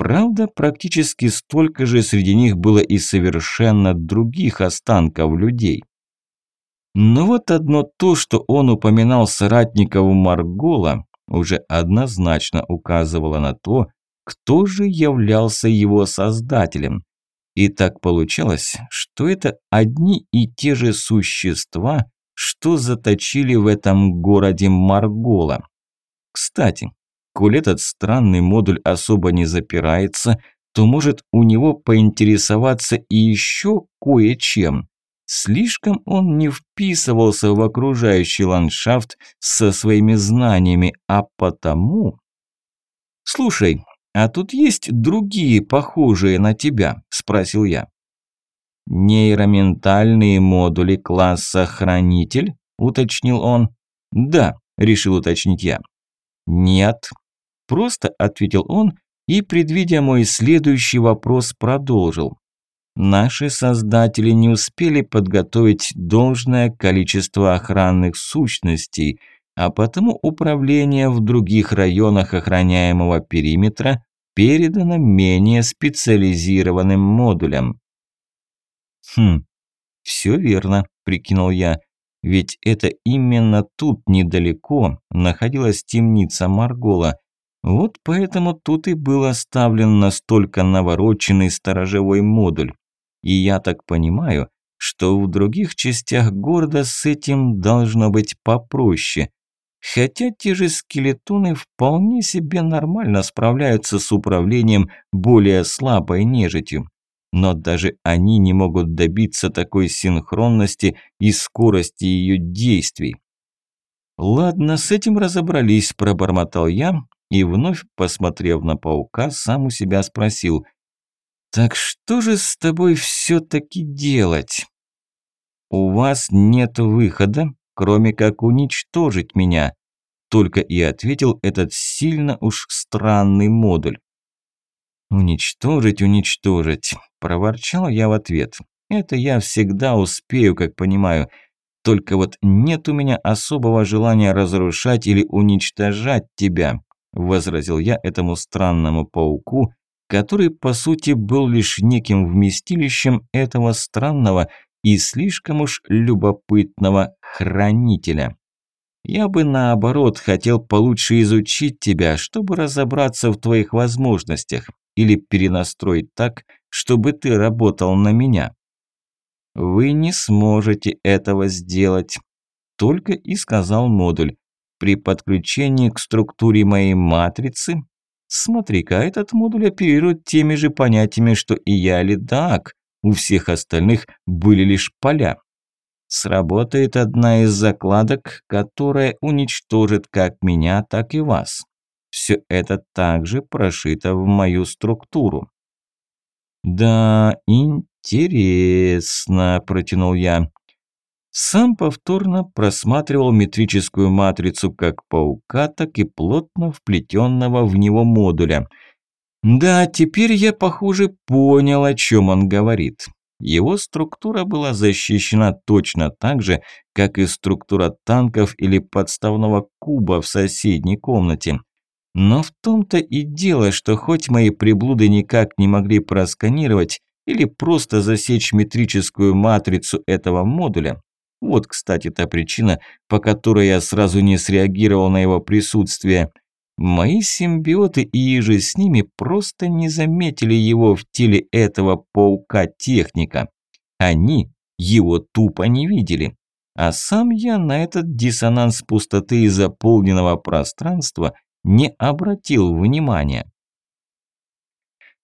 Правда, практически столько же среди них было и совершенно других останков людей. Но вот одно то, что он упоминал соратников Маргола, уже однозначно указывало на то, кто же являлся его создателем. И так получалось, что это одни и те же существа, что заточили в этом городе Маргола. Кстати, коль этот странный модуль особо не запирается, то может у него поинтересоваться и еще кое-чем. Слишком он не вписывался в окружающий ландшафт со своими знаниями, а потому... «Слушай, а тут есть другие похожие на тебя?» – спросил я. «Нейроментальные модули класса «Хранитель»?» – уточнил он. «Да», – решил уточнить я. «Нет», – просто ответил он и, предвидя мой следующий вопрос, продолжил. Наши создатели не успели подготовить должное количество охранных сущностей, а потому управление в других районах охраняемого периметра передано менее специализированным модулям. Хм, все верно, прикинул я. Ведь это именно тут, недалеко, находилась темница Маргола. Вот поэтому тут и был оставлен настолько навороченный сторожевой модуль. И я так понимаю, что в других частях города с этим должно быть попроще. Хотя те же скелетоны вполне себе нормально справляются с управлением более слабой нежитью но даже они не могут добиться такой синхронности и скорости ее действий. «Ладно, с этим разобрались», – пробормотал я и, вновь посмотрев на паука, сам у себя спросил, «Так что же с тобой все-таки делать?» «У вас нет выхода, кроме как уничтожить меня», – только и ответил этот сильно уж странный модуль. «Уничтожить, уничтожить», – проворчал я в ответ. «Это я всегда успею, как понимаю. Только вот нет у меня особого желания разрушать или уничтожать тебя», – возразил я этому странному пауку, который, по сути, был лишь неким вместилищем этого странного и слишком уж любопытного хранителя. Я бы наоборот хотел получше изучить тебя, чтобы разобраться в твоих возможностях или перенастроить так, чтобы ты работал на меня. Вы не сможете этого сделать, только и сказал модуль. При подключении к структуре моей матрицы, смотри-ка, этот модуль оперирует теми же понятиями, что и я Лидак. У всех остальных были лишь поля. Сработает одна из закладок, которая уничтожит как меня, так и вас. Все это также прошито в мою структуру. «Да, интересно», – протянул я. Сам повторно просматривал метрическую матрицу как паука, так и плотно вплетенного в него модуля. Да, теперь я, похоже, понял, о чем он говорит. Его структура была защищена точно так же, как и структура танков или подставного куба в соседней комнате. Но в том-то и дело, что хоть мои приблуды никак не могли просканировать или просто засечь метрическую матрицу этого модуля, вот, кстати, та причина, по которой я сразу не среагировал на его присутствие. Мои симбиоты и же с ними просто не заметили его в теле этого паука-техника. Они его тупо не видели. а сам я на этот диссонанс пустоты и заполненного пространства не обратил внимания.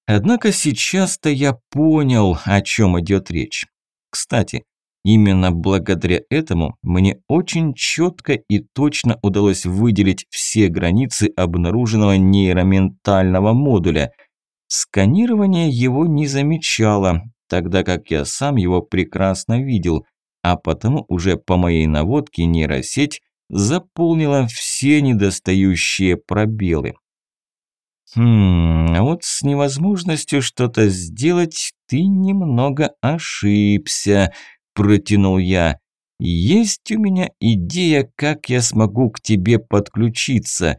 Однако сейчас-то я понял, о чем идет речь. Кстати, именно благодаря этому мне очень четко и точно удалось выделить все границы обнаруженного нейроментального модуля. Сканирование его не замечало, тогда как я сам его прекрасно видел, а потому уже по моей наводке нейросеть заполнила все недостающие пробелы. Хм, а вот с невозможностью что-то сделать ты немного ошибся, протянул я. Есть у меня идея, как я смогу к тебе подключиться.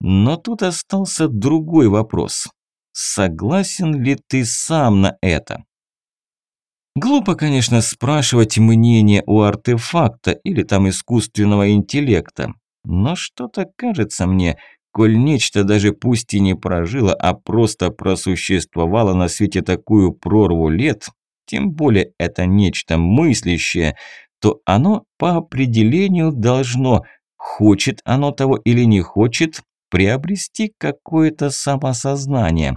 Но тут остался другой вопрос. Согласен ли ты сам на это? Глупо, конечно, спрашивать мнение у артефакта или там искусственного интеллекта. Но что-то кажется мне, коль нечто даже пусть и не прожило, а просто просуществовало на свете такую прорву лет, тем более это нечто мыслящее, то оно по определению должно, хочет оно того или не хочет, приобрести какое-то самосознание.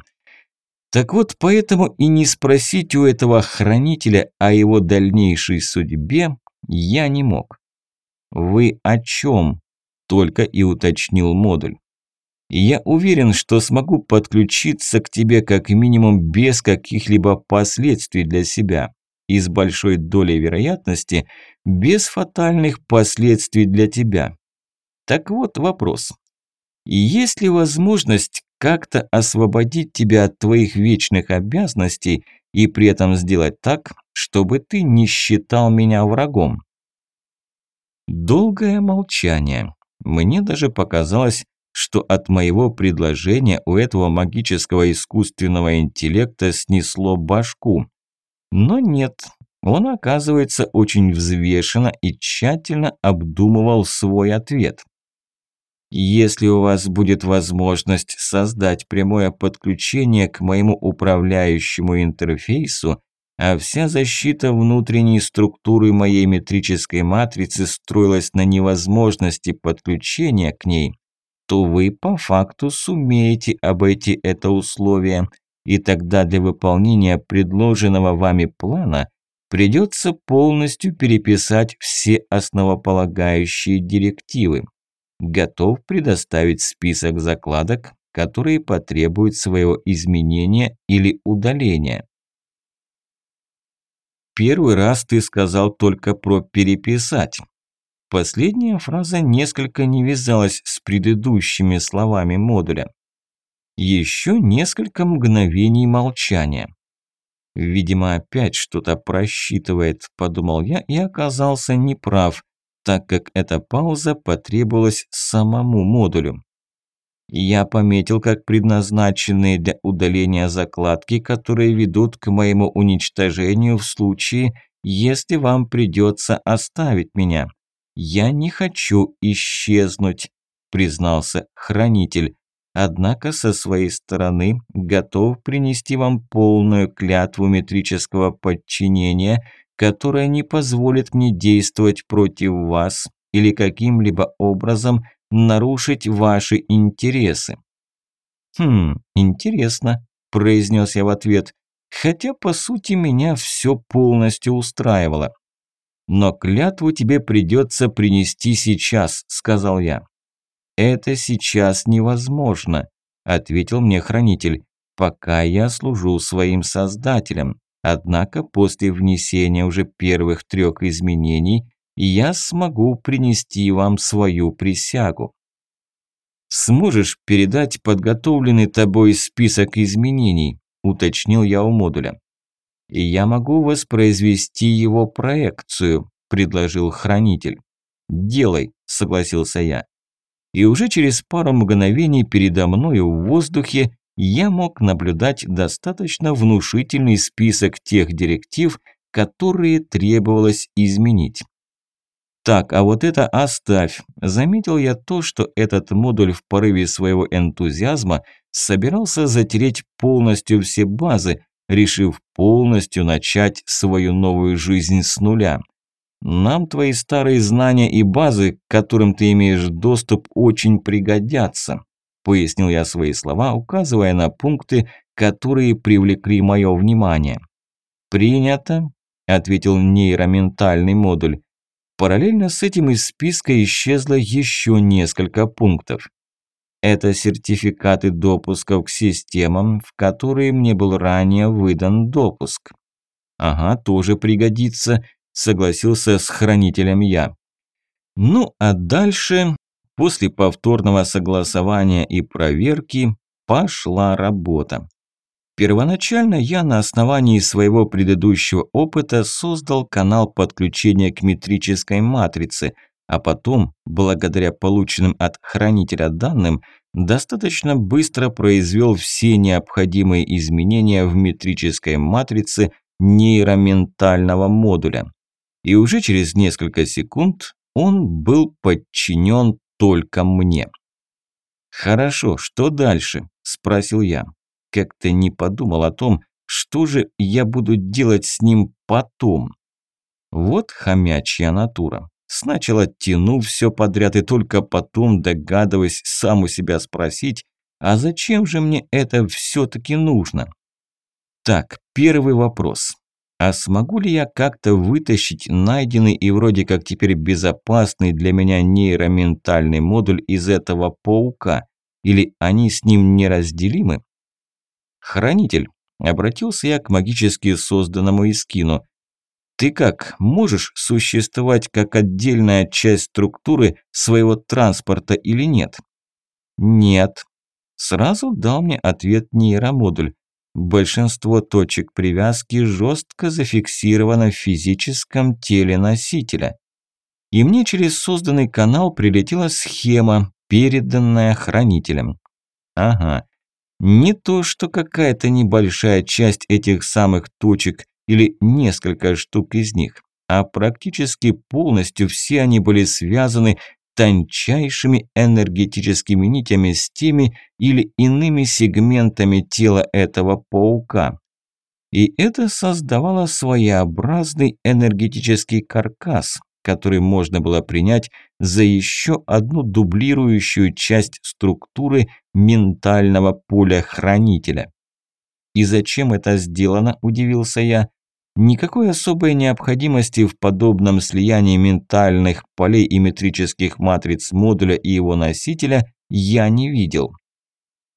Так вот, поэтому и не спросить у этого хранителя о его дальнейшей судьбе я не мог. «Вы о чем?» – только и уточнил модуль я уверен, что смогу подключиться к тебе как минимум без каких-либо последствий для себя и с большой долей вероятности без фатальных последствий для тебя. Так вот вопрос. Есть ли возможность как-то освободить тебя от твоих вечных обязанностей и при этом сделать так, чтобы ты не считал меня врагом? Долгое молчание. Мне даже показалось, что от моего предложения у этого магического искусственного интеллекта снесло башку. Но нет, он, оказывается, очень взвешенно и тщательно обдумывал свой ответ. Если у вас будет возможность создать прямое подключение к моему управляющему интерфейсу, а вся защита внутренней структуры моей метрической матрицы строилась на невозможности подключения к ней, то вы по факту сумеете обойти это условие, и тогда для выполнения предложенного вами плана придется полностью переписать все основополагающие директивы. Готов предоставить список закладок, которые потребуют своего изменения или удаления. Первый раз ты сказал только про переписать. Последняя фраза несколько не вязалась с предыдущими словами модуля. Еще несколько мгновений молчания. Видимо, опять что-то просчитывает, подумал я и оказался неправ, так как эта пауза потребовалась самому модулю. Я пометил как предназначенные для удаления закладки, которые ведут к моему уничтожению в случае, если вам придется оставить меня. «Я не хочу исчезнуть», – признался хранитель. «Однако со своей стороны готов принести вам полную клятву метрического подчинения, которая не позволит мне действовать против вас или каким-либо образом нарушить ваши интересы». «Хм, интересно», – произнес я в ответ, хотя по сути меня все полностью устраивало. «Но клятву тебе придется принести сейчас», – сказал я. «Это сейчас невозможно», – ответил мне хранитель, «пока я служу своим создателям. Однако после внесения уже первых трех изменений я смогу принести вам свою присягу». «Сможешь передать подготовленный тобой список изменений?» – уточнил я у модуля и я могу воспроизвести его проекцию», – предложил хранитель. «Делай», – согласился я. И уже через пару мгновений передо мною в воздухе я мог наблюдать достаточно внушительный список тех директив, которые требовалось изменить. Так, а вот это оставь. Заметил я то, что этот модуль в порыве своего энтузиазма собирался затереть полностью все базы, решив полностью начать свою новую жизнь с нуля. Нам твои старые знания и базы, к которым ты имеешь доступ, очень пригодятся», пояснил я свои слова, указывая на пункты, которые привлекли мое внимание. «Принято», – ответил нейроментальный модуль. Параллельно с этим из списка исчезло еще несколько пунктов. Это сертификаты допусков к системам, в которые мне был ранее выдан допуск. Ага, тоже пригодится, согласился с хранителем я. Ну, а дальше, после повторного согласования и проверки, пошла работа. Первоначально я на основании своего предыдущего опыта создал канал подключения к метрической матрице, а потом, благодаря полученным от хранителя данным, достаточно быстро произвел все необходимые изменения в метрической матрице нейроментального модуля и уже через несколько секунд он был подчинен только мне. «Хорошо, что дальше?» – спросил я. Как-то не подумал о том, что же я буду делать с ним потом. Вот хомячья натура. Сначала тяну все подряд и только потом догадываясь сам у себя спросить, а зачем же мне это все-таки нужно? Так, первый вопрос. А смогу ли я как-то вытащить найденный и вроде как теперь безопасный для меня нейроментальный модуль из этого паука? Или они с ним неразделимы? Хранитель, обратился я к магически созданному Искину. Ты как, можешь существовать как отдельная часть структуры своего транспорта или нет? Нет. Сразу дал мне ответ нейромодуль. Большинство точек привязки жестко зафиксировано в физическом теле носителя. И мне через созданный канал прилетела схема, переданная хранителем. Ага, не то, что какая-то небольшая часть этих самых точек или несколько штук из них, а практически полностью все они были связаны тончайшими энергетическими нитями с теми или иными сегментами тела этого паука. И это создавало своеобразный энергетический каркас, который можно было принять за еще одну дублирующую часть структуры ментального поля хранителя. И зачем это сделано, удивился я. Никакой особой необходимости в подобном слиянии ментальных полей и метрических матриц модуля и его носителя я не видел.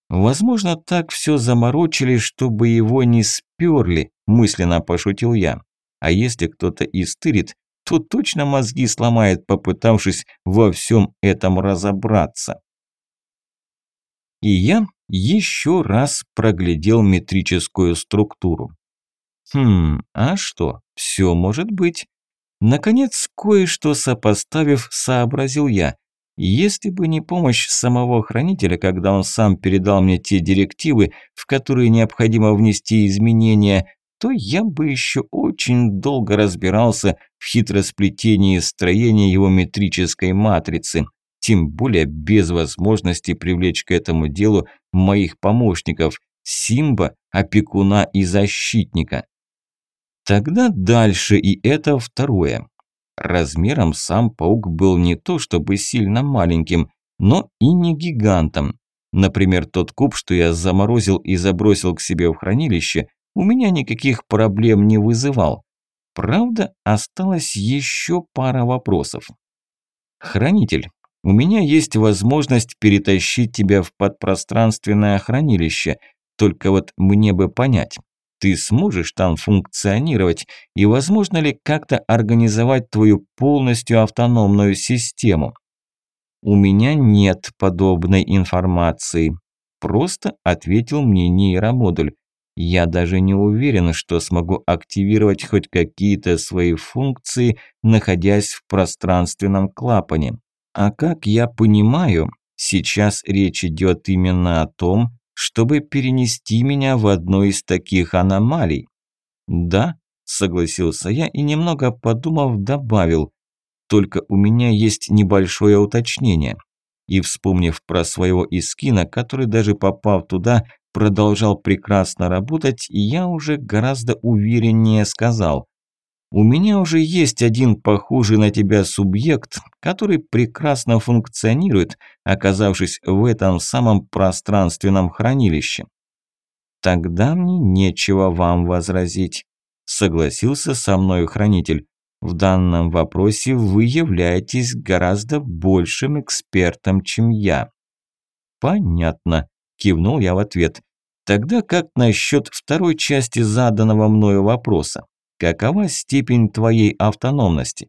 Возможно, так все заморочили, чтобы его не сперли, мысленно пошутил я. А если кто-то истырит, то точно мозги сломает, попытавшись во всем этом разобраться. И я еще раз проглядел метрическую структуру. Хм, а что, все может быть. Наконец, кое-что сопоставив, сообразил я. Если бы не помощь самого хранителя, когда он сам передал мне те директивы, в которые необходимо внести изменения, то я бы еще очень долго разбирался в хитросплетении строения его метрической матрицы, тем более без возможности привлечь к этому делу моих помощников – Симба, опекуна и защитника. Тогда дальше, и это второе. Размером сам паук был не то чтобы сильно маленьким, но и не гигантом. Например, тот куб, что я заморозил и забросил к себе в хранилище, у меня никаких проблем не вызывал. Правда, осталось еще пара вопросов. Хранитель, у меня есть возможность перетащить тебя в подпространственное хранилище, только вот мне бы понять, ты сможешь там функционировать и возможно ли как-то организовать твою полностью автономную систему? У меня нет подобной информации. Просто ответил мне нейромодуль. Я даже не уверен, что смогу активировать хоть какие-то свои функции, находясь в пространственном клапане. А как я понимаю, сейчас речь идет именно о том, чтобы перенести меня в одну из таких аномалий. Да, согласился я и немного подумав добавил, только у меня есть небольшое уточнение. И вспомнив про своего Искина, который даже попав туда, продолжал прекрасно работать, я уже гораздо увереннее сказал. У меня уже есть один похожий на тебя субъект, который прекрасно функционирует, оказавшись в этом самом пространственном хранилище. Тогда мне нечего вам возразить, согласился со мной хранитель. В данном вопросе вы являетесь гораздо большим экспертом, чем я. Понятно, кивнул я в ответ. Тогда как насчет второй части заданного мною вопроса? Какова степень твоей автономности?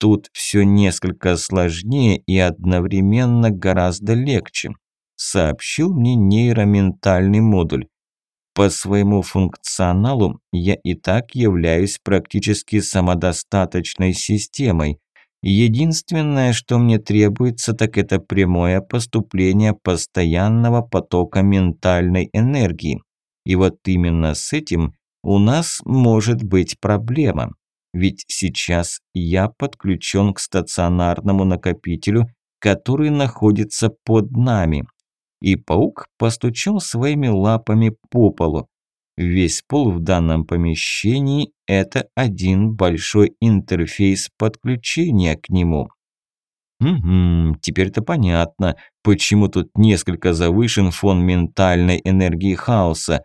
Тут все несколько сложнее и одновременно гораздо легче, сообщил мне нейроментальный модуль. По своему функционалу я и так являюсь практически самодостаточной системой. Единственное, что мне требуется, так это прямое поступление постоянного потока ментальной энергии. И вот именно с этим у нас может быть проблема. Ведь сейчас я подключен к стационарному накопителю, который находится под нами и паук постучал своими лапами по полу. Весь пол в данном помещении – это один большой интерфейс подключения к нему. Угу, теперь-то понятно, почему тут несколько завышен фон ментальной энергии хаоса.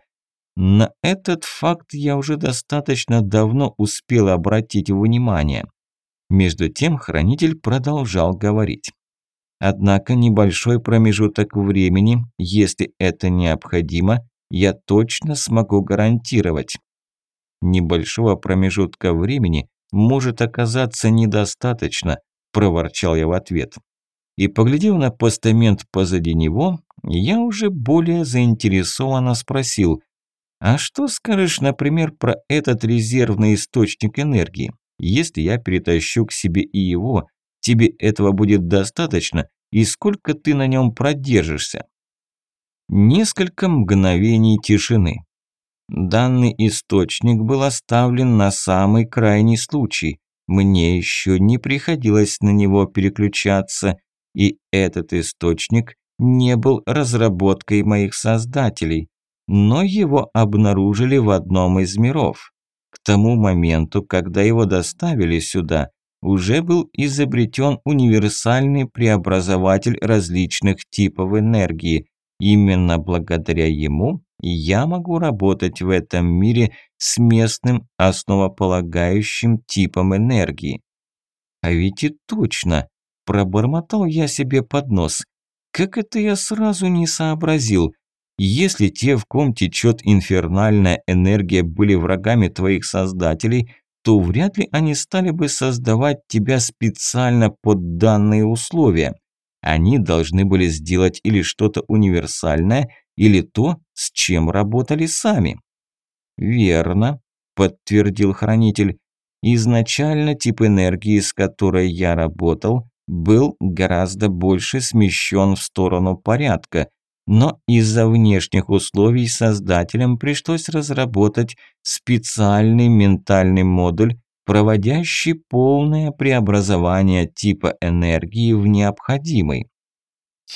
На этот факт я уже достаточно давно успел обратить внимание. Между тем хранитель продолжал говорить. Однако небольшой промежуток времени, если это необходимо, я точно смогу гарантировать. Небольшого промежутка времени может оказаться недостаточно, проворчал я в ответ. И поглядев на постамент позади него, я уже более заинтересованно спросил, а что скажешь, например, про этот резервный источник энергии? Если я перетащу к себе и его, Тебе этого будет достаточно, и сколько ты на нем продержишься? Несколько мгновений тишины. Данный источник был оставлен на самый крайний случай. Мне еще не приходилось на него переключаться, и этот источник не был разработкой моих создателей, но его обнаружили в одном из миров. К тому моменту, когда его доставили сюда, уже был изобретен универсальный преобразователь различных типов энергии. Именно благодаря ему я могу работать в этом мире с местным основополагающим типом энергии. А ведь и точно, пробормотал я себе под нос. Как это я сразу не сообразил? Если те, в ком течет инфернальная энергия, были врагами твоих создателей, то вряд ли они стали бы создавать тебя специально под данные условия. Они должны были сделать или что-то универсальное, или то, с чем работали сами. «Верно», – подтвердил хранитель. «Изначально тип энергии, с которой я работал, был гораздо больше смещен в сторону порядка, но из-за внешних условий создателям пришлось разработать специальный ментальный модуль, проводящий полное преобразование типа энергии в необходимый.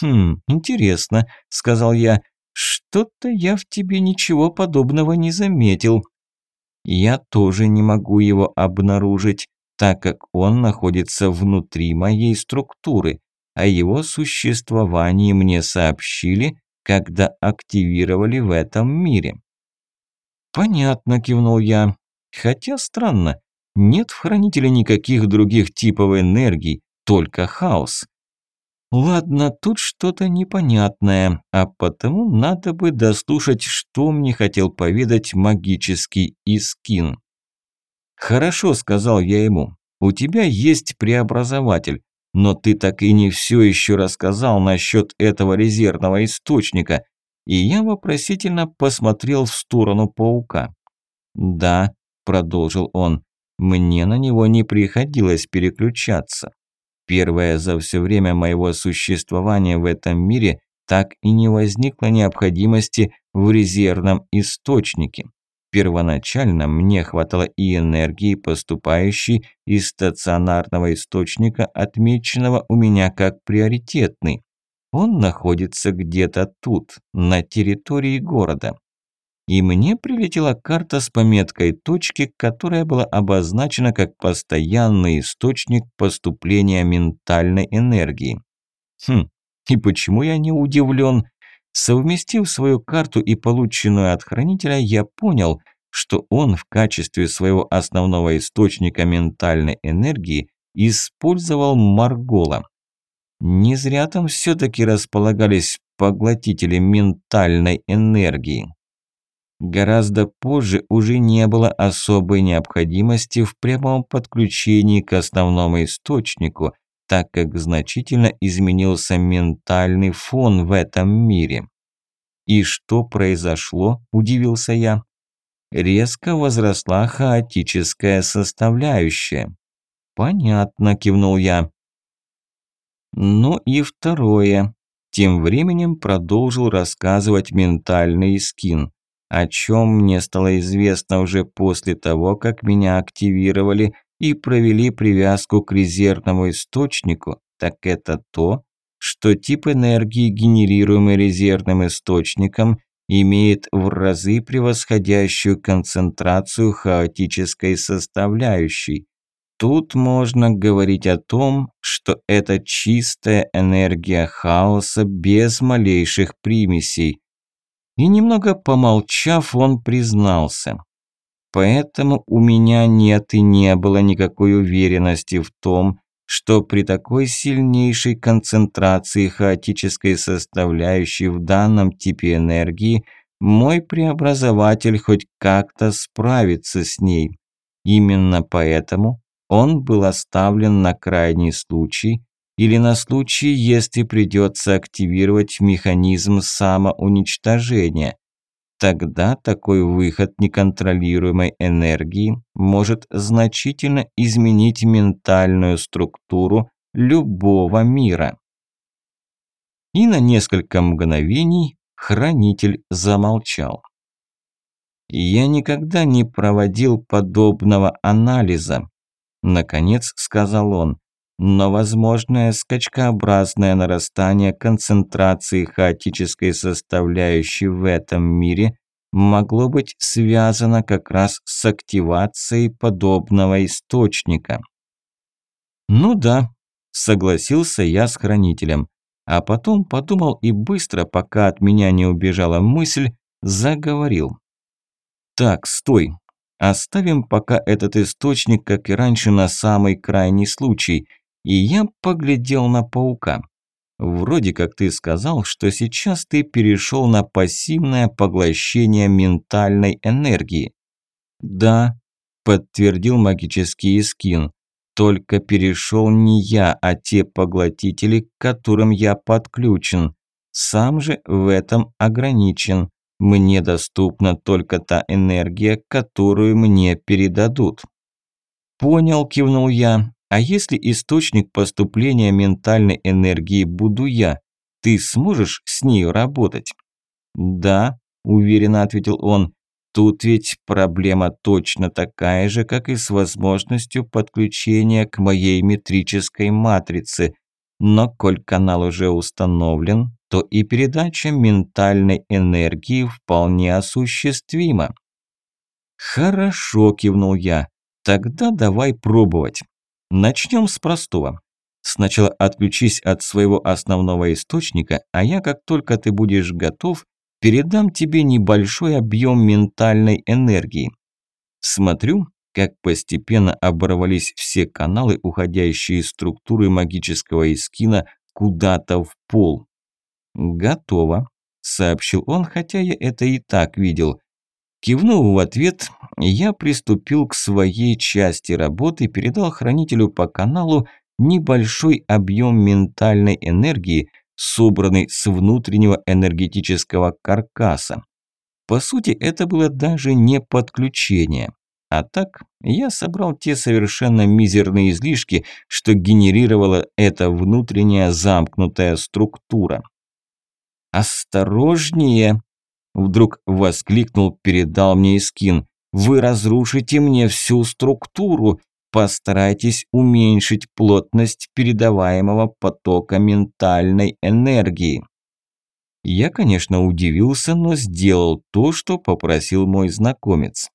«Хм, интересно», – сказал я, – «что-то я в тебе ничего подобного не заметил». «Я тоже не могу его обнаружить, так как он находится внутри моей структуры. О его существовании мне сообщили, когда активировали в этом мире. «Понятно», – кивнул я. «Хотя странно, нет в Хранителе никаких других типов энергий, только хаос. Ладно, тут что-то непонятное, а потому надо бы дослушать, что мне хотел поведать магический Искин». «Хорошо», – сказал я ему, – «у тебя есть преобразователь. Но ты так и не все еще рассказал насчет этого резервного источника. И я вопросительно посмотрел в сторону паука. Да, продолжил он, мне на него не приходилось переключаться. Первое за все время моего существования в этом мире так и не возникло необходимости в резервном источнике. Первоначально мне хватало и энергии, поступающей из стационарного источника, отмеченного у меня как приоритетный. Он находится где-то тут, на территории города. и мне прилетела карта с пометкой точки, которая была обозначена как постоянный источник поступления ментальной энергии. Хм, и почему я не удивлен? Совместив свою карту и полученную от хранителя, я понял, что он в качестве своего основного источника ментальной энергии использовал Маргола. Не зря там все-таки располагались поглотители ментальной энергии. Гораздо позже уже не было особой необходимости в прямом подключении к основному источнику, так как значительно изменился ментальный фон в этом мире. «И что произошло?» – удивился я. Резко возросла хаотическая составляющая. «Понятно», – кивнул я. «Ну и второе», – тем временем продолжил рассказывать ментальный скин о чем мне стало известно уже после того, как меня активировали и провели привязку к резервному источнику, так это то, что тип энергии, генерируемый резервным источником, имеет в разы превосходящую концентрацию хаотической составляющей. Тут можно говорить о том, что это чистая энергия хаоса без малейших примесей, и немного помолчав, он признался. Поэтому у меня нет и не было никакой уверенности в том, что при такой сильнейшей концентрации хаотической составляющей в данном типе энергии мой преобразователь хоть как-то справится с ней. Именно поэтому он был оставлен на крайний случай или на случай, если придется активировать механизм самоуничтожения. Тогда такой выход неконтролируемой энергии может значительно изменить ментальную структуру любого мира. И на несколько мгновений хранитель замолчал. Я никогда не проводил подобного анализа, наконец сказал он но возможное скачкообразное нарастание концентрации хаотической составляющей в этом мире могло быть связано как раз с активацией подобного источника. Ну да, согласился я с хранителем, а потом подумал и быстро, пока от меня не убежала мысль, заговорил. Так, стой, оставим пока этот источник, как и раньше, на самый крайний случай – и я поглядел на паука. Вроде как ты сказал, что сейчас ты перешел на пассивное поглощение ментальной энергии. Да, подтвердил магический скин. Только перешел не я, а те поглотители, к которым я подключен. Сам же в этом ограничен. Мне доступна только та энергия, которую мне передадут. Понял, кивнул я. А если источник поступления ментальной энергии буду я, ты сможешь с ней работать? Да, уверенно ответил он. Тут ведь проблема точно такая же, как и с возможностью подключения к моей метрической матрице. Но коль канал уже установлен, то и передача ментальной энергии вполне осуществима. «Хорошо», – кивнул я. «Тогда давай пробовать». Начнем с простого. Сначала отключись от своего основного источника, а я, как только ты будешь готов, передам тебе небольшой объем ментальной энергии. Смотрю, как постепенно оборвались все каналы, уходящие из структуры магического искина куда-то в пол. «Готово», – сообщил он, хотя я это и так видел. Кивнув в ответ, я приступил к своей части работы и передал хранителю по каналу небольшой объем ментальной энергии, собранный с внутреннего энергетического каркаса. По сути, это было даже не подключение. А так, я собрал те совершенно мизерные излишки, что генерировала эта внутренняя замкнутая структура. «Осторожнее!» Вдруг воскликнул, передал мне Искин. «Вы разрушите мне всю структуру. Постарайтесь уменьшить плотность передаваемого потока ментальной энергии». Я, конечно, удивился, но сделал то, что попросил мой знакомец.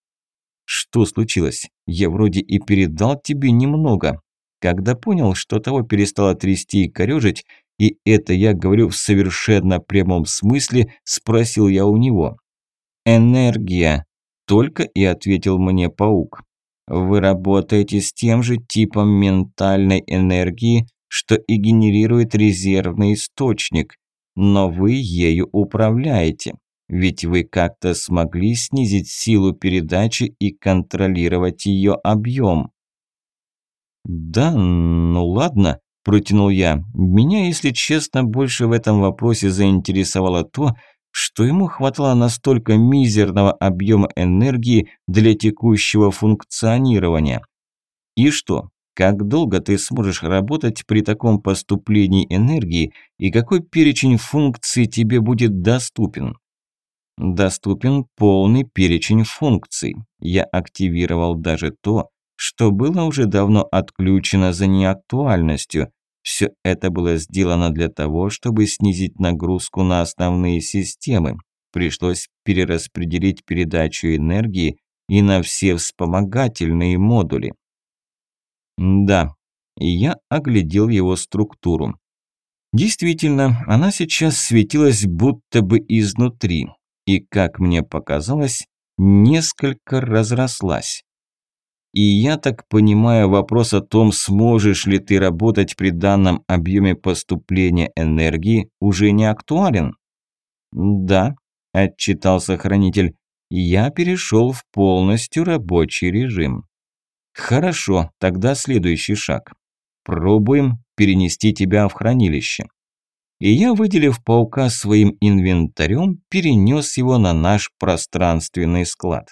Что случилось? Я вроде и передал тебе немного. Когда понял, что того перестало трясти и корёжить, и это я говорю в совершенно прямом смысле, спросил я у него. «Энергия», – только и ответил мне паук. «Вы работаете с тем же типом ментальной энергии, что и генерирует резервный источник, но вы ею управляете, ведь вы как-то смогли снизить силу передачи и контролировать ее объем». «Да, ну ладно», – протянул я. «Меня, если честно, больше в этом вопросе заинтересовало то, что ему хватало настолько мизерного объема энергии для текущего функционирования. И что, как долго ты сможешь работать при таком поступлении энергии и какой перечень функций тебе будет доступен? Доступен полный перечень функций. Я активировал даже то, что было уже давно отключено за неактуальностью, все это было сделано для того, чтобы снизить нагрузку на основные системы. Пришлось перераспределить передачу энергии и на все вспомогательные модули. Да, я оглядел его структуру. Действительно, она сейчас светилась будто бы изнутри, и, как мне показалось, несколько разрослась. И я так понимаю, вопрос о том, сможешь ли ты работать при данном объеме поступления энергии, уже не актуален? Да, отчитался хранитель. Я перешел в полностью рабочий режим. Хорошо, тогда следующий шаг. Пробуем перенести тебя в хранилище. И я, выделив паука своим инвентарем, перенес его на наш пространственный склад.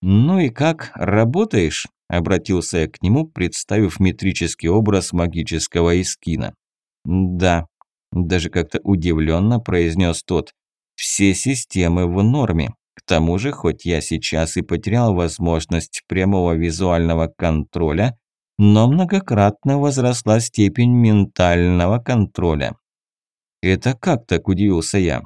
«Ну и как, работаешь?» – обратился я к нему, представив метрический образ магического эскина. «Да», – даже как-то удивленно произнес тот. «Все системы в норме. К тому же, хоть я сейчас и потерял возможность прямого визуального контроля, но многократно возросла степень ментального контроля». «Это как так?» – удивился я.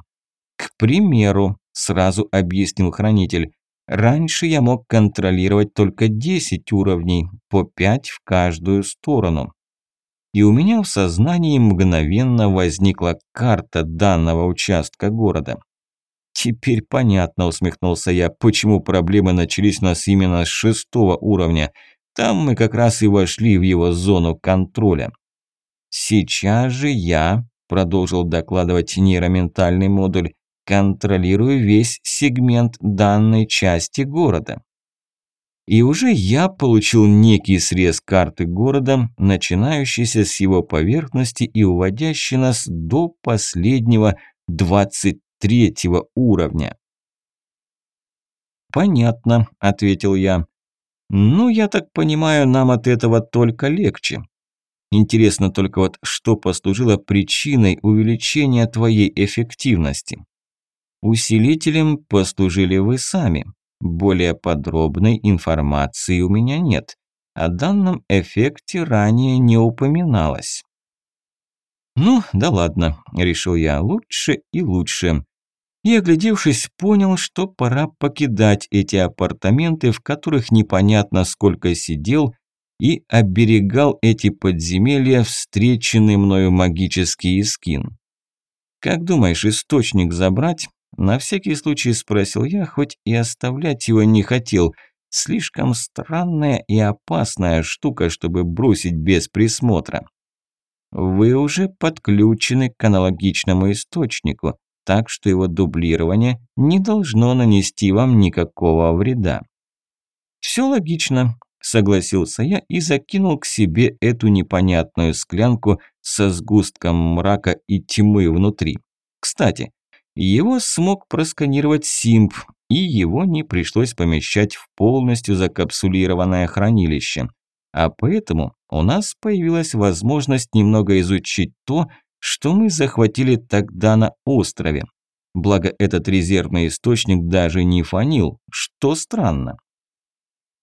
«К примеру», – сразу объяснил хранитель, Раньше я мог контролировать только 10 уровней, по 5 в каждую сторону. И у меня в сознании мгновенно возникла карта данного участка города. Теперь понятно, усмехнулся я, почему проблемы начались у нас именно с шестого уровня. Там мы как раз и вошли в его зону контроля. Сейчас же я, продолжил докладывать нейроментальный модуль, контролирую весь сегмент данной части города. И уже я получил некий срез карты города, начинающийся с его поверхности и уводящий нас до последнего 23 уровня. «Понятно», – ответил я. «Ну, я так понимаю, нам от этого только легче. Интересно только вот, что послужило причиной увеличения твоей эффективности?» Усилителем послужили вы сами. Более подробной информации у меня нет. О данном эффекте ранее не упоминалось. «Ну, да ладно», – решил я, – «лучше и лучше». И, оглядевшись, понял, что пора покидать эти апартаменты, в которых непонятно сколько сидел и оберегал эти подземелья встреченный мною магический искин. «Как думаешь, источник забрать?» На всякий случай спросил я, хоть и оставлять его не хотел. Слишком странная и опасная штука, чтобы бросить без присмотра. Вы уже подключены к аналогичному источнику, так что его дублирование не должно нанести вам никакого вреда. Все логично, согласился я и закинул к себе эту непонятную склянку со сгустком мрака и тьмы внутри. Кстати, его смог просканировать Симп, и его не пришлось помещать в полностью закапсулированное хранилище. А поэтому у нас появилась возможность немного изучить то, что мы захватили тогда на острове. Благо этот резервный источник даже не фанил, что странно.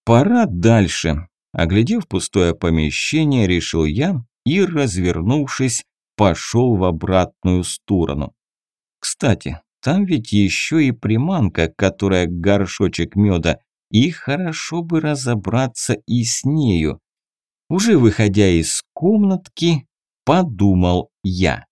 Пора дальше. Оглядев пустое помещение, решил я и, развернувшись, пошел в обратную сторону. Кстати, там ведь еще и приманка, которая горшочек меда, и хорошо бы разобраться и с нею. Уже выходя из комнатки, подумал я.